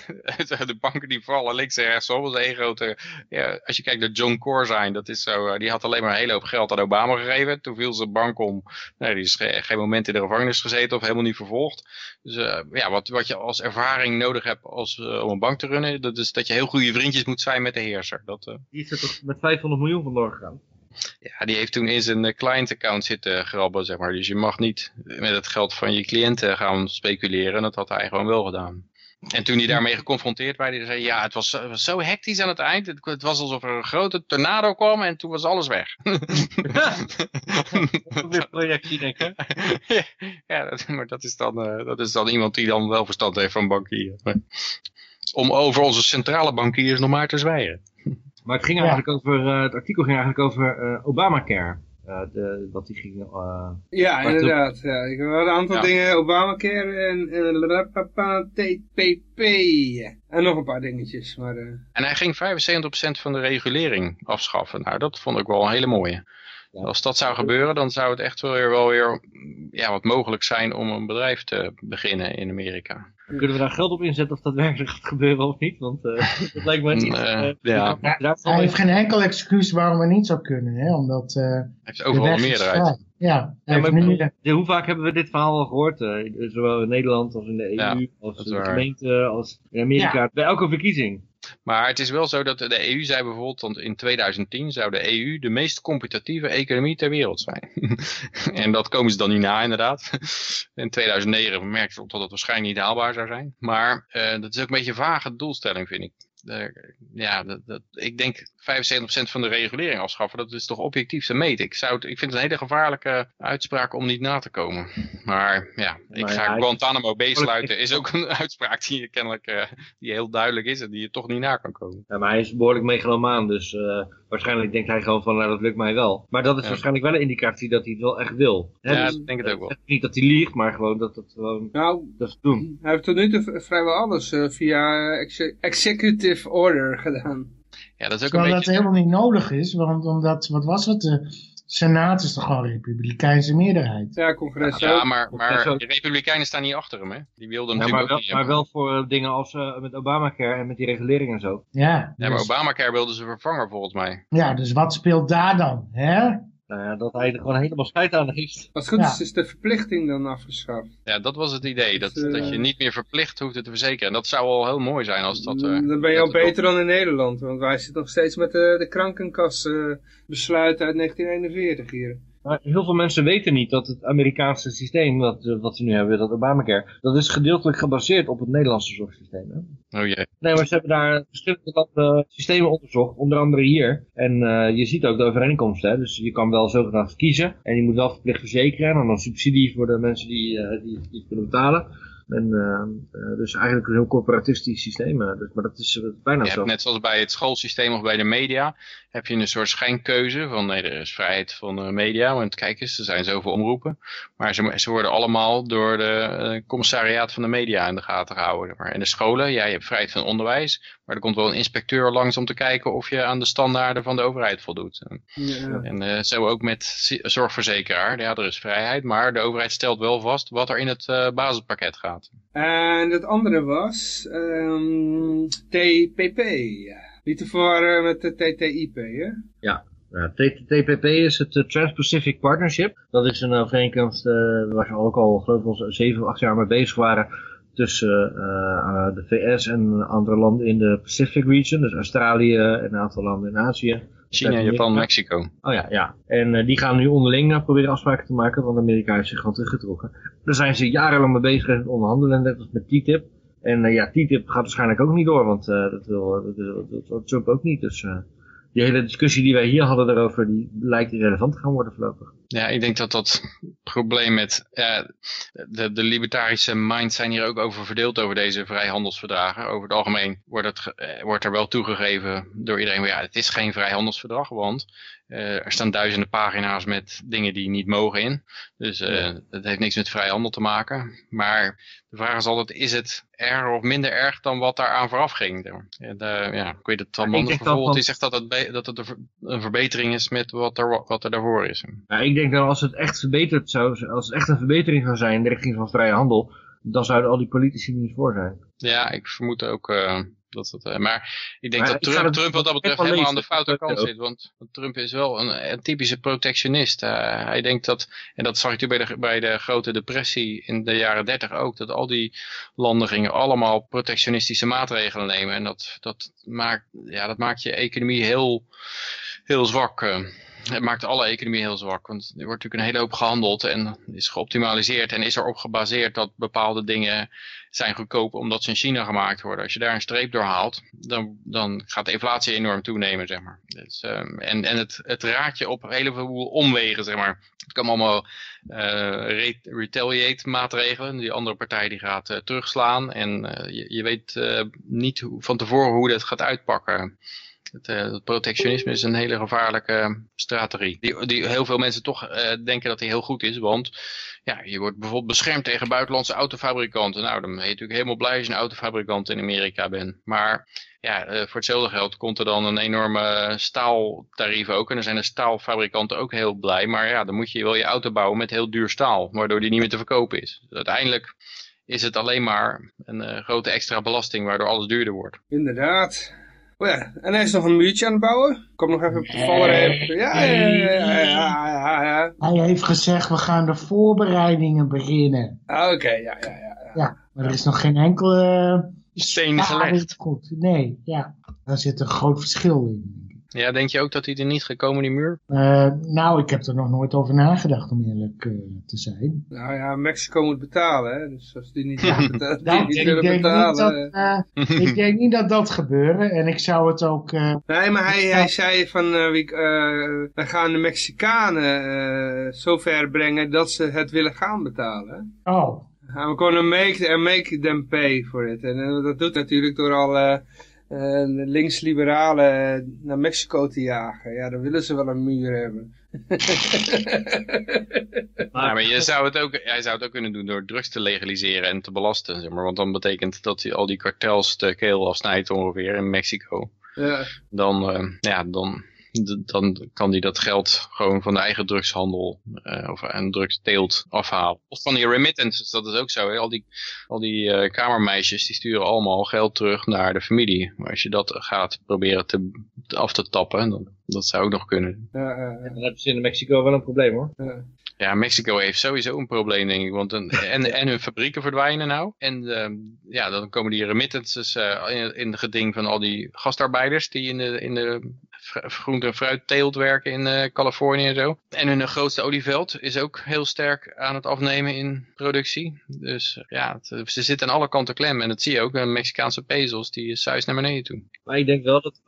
de banken die vallen links en rechts op. Dat is één grote, ja, als je kijkt naar John Corzine, dat is zo, eh, die had alleen maar een hele hoop geld aan Obama gegeven. Toen viel zijn bank om. Nee, die is ge- geen moment in de gevangenis gezeten of helemaal niet vervolgd. Dus eh, ja, wat, wat je als ervaring nodig hebt als, eh, om een bank te runnen, dat is dat je heel goede vriendjes moet zijn met de heerser. Dat, eh, Die is er toch met 500 miljoen vandoor gegaan. ja, die heeft toen in zijn eh, client account zitten grabben, zeg maar. Dus je mag niet met het geld van je cliënten gaan speculeren. En dat had hij gewoon wel gedaan. En toen hij daarmee geconfronteerd werd, hij zei, ja, het was, zo- het was zo hectisch aan het eind. Het, het was alsof er een grote tornado kwam en toen was alles weg. Weer projectie, denk ik. ja, dat, maar dat is, dan, eh, dat is dan iemand die dan wel verstand heeft van bankieren. Om over onze centrale bankiers nog maar te zwijgen. Maar het ging Ja. eigenlijk over, eh, het artikel ging eigenlijk over eh, Obamacare. Eh, de, wat die ging, eh, Ja, inderdaad. Ja. Ik heb wel een aantal Ja. dingen, Obamacare en, en rapapa, TPP. En nog een paar dingetjes. Maar, eh, En hij ging 75% van de regulering afschaffen. Nou, dat vond ik wel een hele mooie. Als dat zou gebeuren, dan zou het echt wel weer, wel weer ja, wat mogelijk zijn om een bedrijf te beginnen in Amerika. kunnen we daar geld op inzetten of dat werkelijk gaat gebeuren of niet? Want eh, dat lijkt me niet. Eh, eh, ja. Hij heeft geen enkel excuus waarom het niet zou kunnen, hè? Omdat eh Hij heeft de overal een is meerderheid. Ja, maar nu... hoe vaak hebben we dit verhaal al gehoord? eh, zowel in Nederland als in de EU, Ja, als in de waar. gemeente, als in Amerika. Bij elke verkiezing. Maar het is wel zo dat de EU zei bijvoorbeeld, want in 2010 zou de EU de meest competitieve economie ter wereld zijn. en dat komen ze dan niet na inderdaad. In 2009 merkten ze op dat het waarschijnlijk niet haalbaar zou zijn. Maar eh, dat is ook een beetje een vage doelstelling vind ik. Ja, dat, dat, ik denk 75% van de regulering afschaffen, dat is toch objectief te meten. Ik, zou het, ik vind het een hele gevaarlijke uitspraak om niet na te komen. Maar ja, ik Maar ga ja, Guantanamo Bay sluiten is ook een uitspraak die kennelijk eh, die heel duidelijk is en die je toch niet na kan komen. Ja, maar hij is behoorlijk megalomaan, dus eh, waarschijnlijk denkt hij gewoon van, nou dat lukt mij wel. Maar dat is Ja. waarschijnlijk wel een indicatie dat hij het wel echt wil. Hè, Ja, dus, ik denk het ook wel. echt Niet dat hij liegt, maar gewoon dat het gewoon, nou, dat ze doen. hij heeft tot nu toe vrijwel alles eh, via exe- executive order gedaan. Ja, dat is ook Terwijl een dat beetje... helemaal niet nodig is, want omdat, wat was het, de Senaat is toch gewoon een republikeinse meerderheid. Ja, congres Ja, maar, Dat maar de Republikeinen staan niet achter hem, hè? Die wilden Ja, hem maar, natuurlijk wel, ook niet maar wel voor eh, dingen als eh, met Obamacare en met die regulering en zo. Ja, Ja, maar dus, Obamacare wilden ze vervangen volgens mij. ja, dus wat speelt daar dan, hè? Nou ja, dat hij er gewoon helemaal scheid aan heeft. Als het goed Ja. is, is de verplichting dan afgeschaft. Ja, dat was het idee. Dat, Dus, eh, dat je niet meer verplicht hoefde te verzekeren. En dat zou al heel mooi zijn als dat... eh, dan ben je al beter dan in Nederland. Want wij zitten nog steeds met de, de krankenkas eh, besluiten uit 1941 hier. Maar heel veel mensen weten niet dat het Amerikaanse systeem, wat, eh, wat ze nu hebben, dat Obamacare, dat is gedeeltelijk gebaseerd op het Nederlandse zorgsysteem. Hè? Oh jee. Nee, maar ze hebben daar verschillende landen systemen onderzocht, onder andere hier. En eh, je ziet ook de overeenkomsten. Hè? Dus je kan wel zogenaamd kiezen en je moet wel verplicht verzekeren. En dan een subsidie voor de mensen die, eh, die, die het kunnen betalen. En, eh, eh, dus eigenlijk een heel corporatistisch systeem. eh, dus, maar dat is eh, bijna Je zo. hebt net zoals bij het schoolsysteem of bij de media, heb je een soort schijnkeuze van nee, er is vrijheid van de media, want kijk eens, er zijn zoveel omroepen. Maar ze, ze worden allemaal door de commissariaat van de media in de gaten gehouden. Maar in de scholen, ja, je hebt vrijheid van onderwijs, maar er komt wel een inspecteur langs om te kijken of je aan de standaarden van de overheid voldoet. Ja. En eh, zo ook met zorgverzekeraar, ja, er is vrijheid, maar de overheid stelt wel vast wat er in het basispakket gaat. En het andere was ehm, TPP. Niet te verwarren met de TTIP, hè? Ja, TPP is het eh, Trans-Pacific Partnership. Dat is een overeenkomst eh, waar ze ook al, geloof ik, al zeven of acht jaar mee bezig waren tussen uh, de VS en andere landen in de Pacific region, dus Australië en een aantal landen in Azië. China, Japan, Mexico. Oh ja, ja. En uh, die gaan nu onderling proberen afspraken te maken, want Amerika heeft zich gewoon teruggetrokken. Daar zijn ze jarenlang mee bezig met onderhandelen, net met TTIP. En uh, ja, TTIP gaat waarschijnlijk ook niet door, want dat, wil, dat, wil, dat wil Trump ook niet. Dus die hele discussie die wij hier hadden daarover, die lijkt irrelevant te gaan worden voorlopig. Ja, ik denk dat dat probleem met ja, de, de libertarische minds zijn hier ook over verdeeld over deze vrijhandelsverdragen. Over het algemeen wordt, het, eh, wordt er wel toegegeven door iedereen, ja, het is geen vrijhandelsverdrag, want uh, er staan duizenden pagina's met dingen die niet mogen in. Dus uh, dat heeft niks met vrijhandel te maken. Maar de vraag is altijd, is het erger of minder erg dan wat daar aan vooraf ging? En, uh, ja, ik weet het van bijvoorbeeld, die zegt dat het, dat het een verbetering is met wat er, wat er daarvoor is. Ja, ik denk dat als het echt verbeterd zou, als het echt een verbetering zou zijn in de richting van vrije handel, dan zouden al die politici niet voor zijn. Ja, ik vermoed ook uh, dat het, uh, maar ik denk maar dat Trump, Trump wat dat betreft helemaal aan de foute kant zit. Want, Trump is wel een, een typische protectionist. Uh, hij denkt dat, en dat zag je bij de, bij de grote depressie in de jaren dertig ook, dat al die landen gingen allemaal protectionistische maatregelen nemen. En dat, dat, maakt, ja, dat maakt je economie heel, heel zwak. Het maakt alle economie heel zwak, want er wordt natuurlijk een hele hoop gehandeld en is geoptimaliseerd en is erop gebaseerd dat bepaalde dingen zijn goedkoop omdat ze in China gemaakt worden. Als je daar een streep door haalt, dan, dan gaat de inflatie enorm toenemen, zeg maar. Dus, um, en en het, het raakt je op een heleboel omwegen, zeg maar. Het kan allemaal uh, retaliate maatregelen. Die andere partij die gaat uh, terugslaan en uh, je, je, weet niet hoe, van tevoren hoe dat gaat uitpakken. Het, uh, het, protectionisme is een hele gevaarlijke strategie. Die, die heel veel mensen toch uh, denken dat die heel goed is. Want ja, je wordt bijvoorbeeld beschermd tegen buitenlandse autofabrikanten. Nou, dan ben je natuurlijk helemaal blij als je een autofabrikant in Amerika bent. Maar ja, voor hetzelfde geld komt er dan een enorme staaltarief ook. En dan zijn de staalfabrikanten ook heel blij. Maar ja, dan moet je wel je auto bouwen met heel duur staal. Waardoor die niet meer te verkopen is. Dus uiteindelijk is het alleen maar een grote extra belasting waardoor alles duurder wordt. Inderdaad. Oh ja, en hij is nog een muurtje aan het bouwen. Kom nog even op de. Ja, ja, ja, ja, ja, Hij heeft gezegd, we gaan de voorbereidingen beginnen. Ah, oké, ja, ja, ja, ja. maar er is nog geen enkele... Steen gelegd. Goed, nee, ja. Daar zit een groot verschil in. Ja, denk je ook dat hij er niet gekomen, die muur? Uh, nou, ik heb er nog nooit over nagedacht, om eerlijk uh, te zijn. Nou ja, Mexico moet betalen, hè. Dus als die niet, betaalt, nou, die ik, niet denk betalen... Niet dat, uh, ik denk niet dat dat gebeuren. En ik zou het ook... nee, maar hij, hij zei van... we gaan de Mexicanen zover brengen dat ze het willen gaan betalen. Oh. I'm gonna make, make them pay for it. En dat doet natuurlijk door al uh, links-liberalen naar Mexico te jagen. Ja, dan willen ze wel een muur hebben. ja, maar je zou het ook, jij zou het ook kunnen doen door drugs te legaliseren en te belasten. Zeg maar, want dan betekent dat hij al die kartels de keel afsnijdt ongeveer in Mexico. Ja. Dan, uh, ja, dan dan kan hij dat geld gewoon van de eigen drugshandel uh, of een drugsteelt afhalen. Of van die remittances, dat is ook zo. Hè? Al die, al die uh, kamermeisjes die sturen allemaal geld terug naar de familie. Maar als je dat gaat proberen te, af te tappen, dan dat zou ook nog kunnen. Ja, uh, dan hebben ze in Mexico wel een probleem hoor. Ja. Ja, Mexico heeft sowieso een probleem, denk ik. Want een, en, en hun fabrieken verdwijnen nou. En uh, ja, dan komen die remittances uh, in, in het geding van al die gastarbeiders die in de, in de groente- en fruitteelt werken in uh, Californië en zo. En hun grootste olieveld is ook heel sterk aan het afnemen in productie. Dus ja, het, ze zitten aan alle kanten klem. En dat zie je ook, de Mexicaanse pezels, die zuis naar beneden toe. Maar ik denk wel dat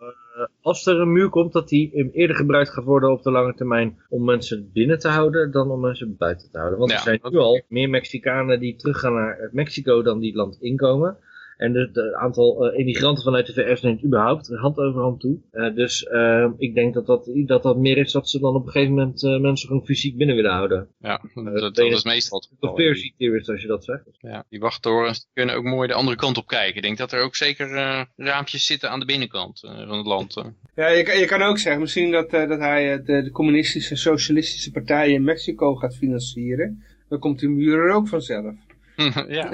als er een muur komt, dat die eerder gebruikt gaat worden op de lange termijn om mensen binnen te houden dan om mensen buiten te houden. Want Ja, er zijn nu al meer Mexicanen die teruggaan naar Mexico dan die het land inkomen. En het aantal eh, immigranten vanuit de VS neemt überhaupt hand over hand toe. Eh, dus eh, ik denk dat dat, dat dat meer is dat ze dan op een gegeven moment eh, mensen gewoon fysiek binnen willen houden. Ja, dat, is meestal het geval. Conspiracy theorist als je dat zegt. Ja, die wachttorens kunnen ook mooi de andere kant op kijken. Ik denk dat er ook zeker eh, raampjes zitten aan de binnenkant van het land. Ja, je, kan- je kan ook zeggen misschien dat, eh, dat hij eh, de, de communistische en socialistische partijen in Mexico gaat financieren. Dan komt die muur er ook vanzelf. ja.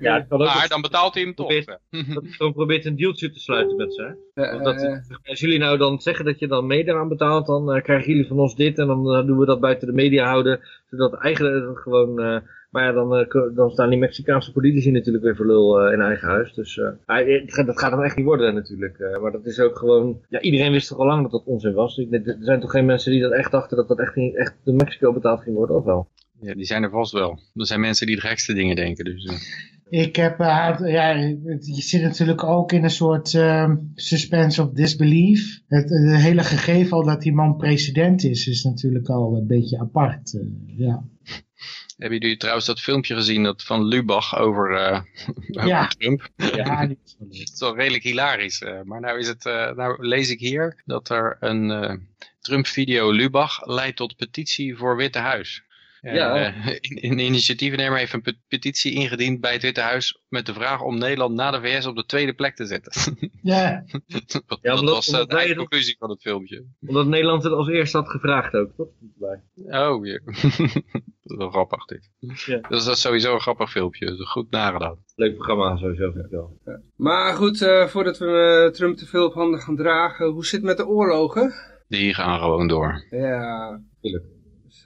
Ja, het kan ook maar dan betaalt hij hem toch. Probeert- dat hij gewoon probeert een dealtje te sluiten met ze. hè. Of dat, als jullie nou dan zeggen dat je dan mee eraan betaalt, dan eh, krijgen jullie van ons dit en dan eh, doen we dat buiten de media houden. Zodat eigenlijk gewoon eh, Maar ja, dan, dan staan die Mexicaanse politici natuurlijk weer voor lul in eigen huis. Dus dat gaat dan echt niet worden natuurlijk. maar dat is ook gewoon... Ja, iedereen wist toch al lang dat dat onzin was. Er zijn toch geen mensen die dat echt dachten dat dat echt, niet, echt de Mexico betaald ging worden, of wel? Ja, die zijn er vast wel. Er zijn mensen die de gekste dingen denken. Dus, ik heb, uh, ja, je zit natuurlijk ook in een soort uh, suspense of disbelief. Het, hele gegeven al dat die man president is, is natuurlijk al een beetje apart. Uh, ja. Hebben jullie trouwens dat filmpje gezien dat van Lubach over, over ja. Trump? Ja, die is wel Het is wel redelijk hilarisch. maar nou, is het, nou lees ik hier dat er een Trump-video Lubach leidt tot petitie voor Witte Huis. Ja. Uh, een initiatiefnemer heeft een petitie ingediend bij het Witte Huis met de vraag om Nederland na de VS op de tweede plek te zetten. Ja. dat, ja, omdat, was omdat de conclusie van het filmpje. Omdat Nederland het als eerste had gevraagd ook, toch? Oh, ja. dat is wel grappig dit. Ja. Dus dat is sowieso een grappig filmpje. Goed nagedaan. Leuk programma sowieso, vind ik wel. Ja. Maar goed, uh, voordat we uh, Trump te veel op handen gaan dragen, hoe zit het met de oorlogen? Die gaan gewoon door. Ja, tuurlijk. Dus,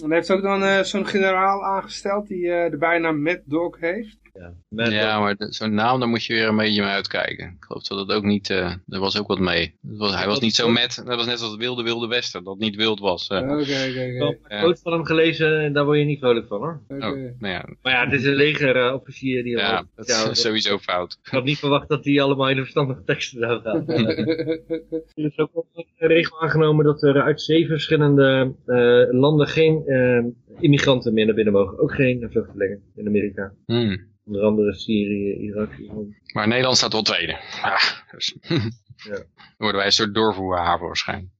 en hij heeft ook dan uh, zo'n generaal aangesteld die uh, de bijnaam Mad Dog heeft. Ja, ja maar zo'n naam, daar moet je weer een beetje mee uitkijken. Ik geloof dat het ook niet, uh, er was ook wat mee. Was, hij was niet zo met, dat was net als het wilde wilde westen, dat niet wild was. Oké, oké, oké. Ik heb van hem gelezen, daar word je niet vrolijk van hoor. Okay. Oh, nou ja. Maar ja, het is een legerofficier die... Ja, dat is sowieso fout. Ik had niet verwacht dat hij allemaal in de verstandige teksten zou gaan. er is ook een regel aangenomen dat er uit zeven verschillende uh, landen geen uh, immigranten meer naar binnen mogen. Ook geen vluchtelingen in Amerika. Hmm. Onder andere Syrië, Irak, Iran. Maar Nederland staat wel tweede. Ja, dus. ja. Dan worden wij een soort doorvoerhaven waarschijnlijk.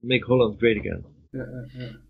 Make Holland great again. Ja,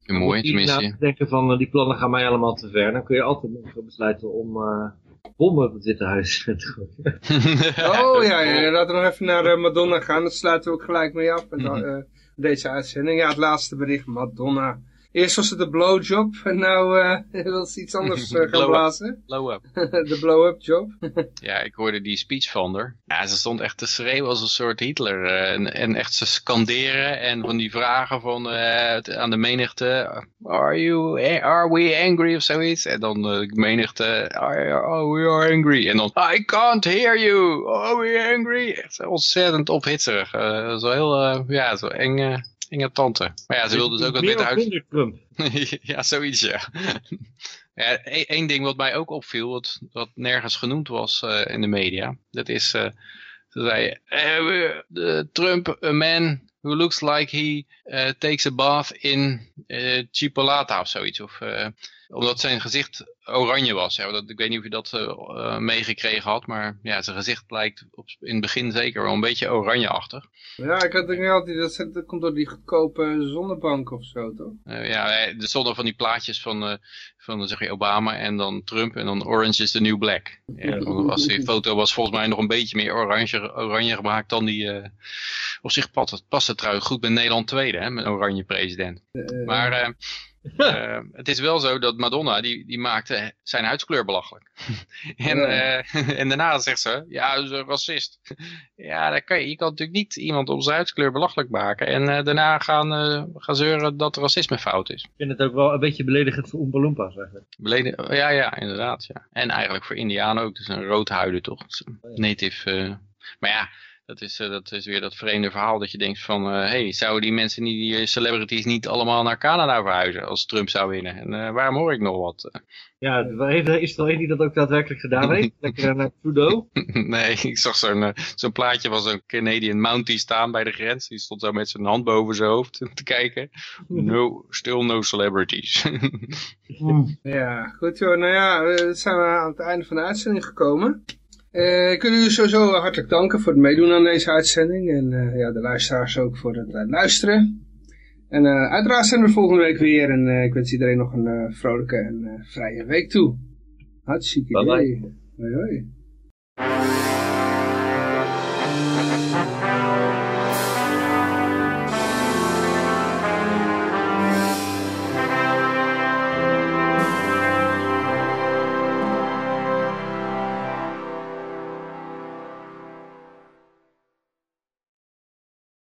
ja. Mooi, tenminste. denken van, uh, die plannen gaan mij allemaal te ver. Dan kun je altijd nog besluiten om uh, bommen op het Witte Huis te gooien. oh ja, ja, laten we nog even naar uh, Madonna gaan. Dat sluiten we ook gelijk mee af. En dan, deze uitzending. Ja, het laatste bericht. Madonna Eerst was het de blowjob en nou uh, wil ze iets anders uh, gaan blazen. Blow-up. de blow-up job. ja, ik hoorde die speech van haar. Ja, ze stond echt te schreeuwen als een soort Hitler. Uh, en, en, echt ze scanderen en van die vragen van, aan de menigte. Are, you, are we angry of zoiets? En dan de menigte. Oh, we are angry. En dan, I can't hear you. Are we angry? Echt ontzettend ophitserig. dat is wel heel, ja, zo eng Inge tante. Maar ja, ze wilde dus ook wat Witte Huis... Trump. ja, zoiets, ja. ja. Eén ding wat mij ook opviel, wat, wat nergens genoemd was uh, in de media, dat is, uh, ze zei, uh, Trump, a man who looks like he takes a bath in uh, chipolata of zoiets. Of, omdat zijn gezicht oranje was. Ja, dat, ik weet niet of je dat uh, meegekregen had, maar ja, zijn gezicht lijkt op, in het begin zeker wel een beetje oranjeachtig. Ja, ik had niet altijd, dat, dat komt door die goedkope zonnebank of zo, toch? Uh, ja, er stonden van die plaatjes van, uh, van zeg je, Obama en dan Trump en dan Orange is the New Black. Ja, was, die foto was volgens mij nog een beetje meer oranje, oranje gemaakt dan die... op zich past het, past het trouwens goed bij Nederland tweede, hè, met een oranje president. maar... Uh, het is wel zo dat Madonna, die, die maakte zijn huidskleur belachelijk. en, uh, en daarna zegt ze, ja, dat is een racist. ja, dan kan je, je kan natuurlijk niet iemand om zijn huidskleur belachelijk maken. En uh, daarna gaan, gaan zeuren dat racisme fout is. Ik vind het ook wel een beetje beledigend voor Oompa Loompas eigenlijk. Beledig ja, ja, inderdaad. Ja. En eigenlijk voor Indianen ook. Dus een roodhuiden toch. Native. maar ja, dat is, uh, dat is weer dat vreemde verhaal dat je denkt van, hé, uh, hey, zouden die mensen, niet, die celebrities niet allemaal naar Canada verhuizen als Trump zou winnen? En uh, waarom hoor ik nog wat? Ja, is er al één die dat ook daadwerkelijk gedaan heeft? Lekker naar Trudeau? nee, ik zag zo'n zo'n plaatje van zo'n Canadian Mountie staan bij de grens. Die stond zo met zijn hand boven zijn hoofd te kijken. No, still no celebrities. ja, goed joh. Nou ja, we zijn aan het einde van de uitzending gekomen. Uh, ik wil u sowieso hartelijk danken voor het meedoen aan deze uitzending. En uh, ja, de luisteraars ook voor het uh, luisteren. En uiteraard zijn we volgende week weer. En ik wens iedereen nog een vrolijke en vrije week toe. Hartstikke idee. Hoi hoi.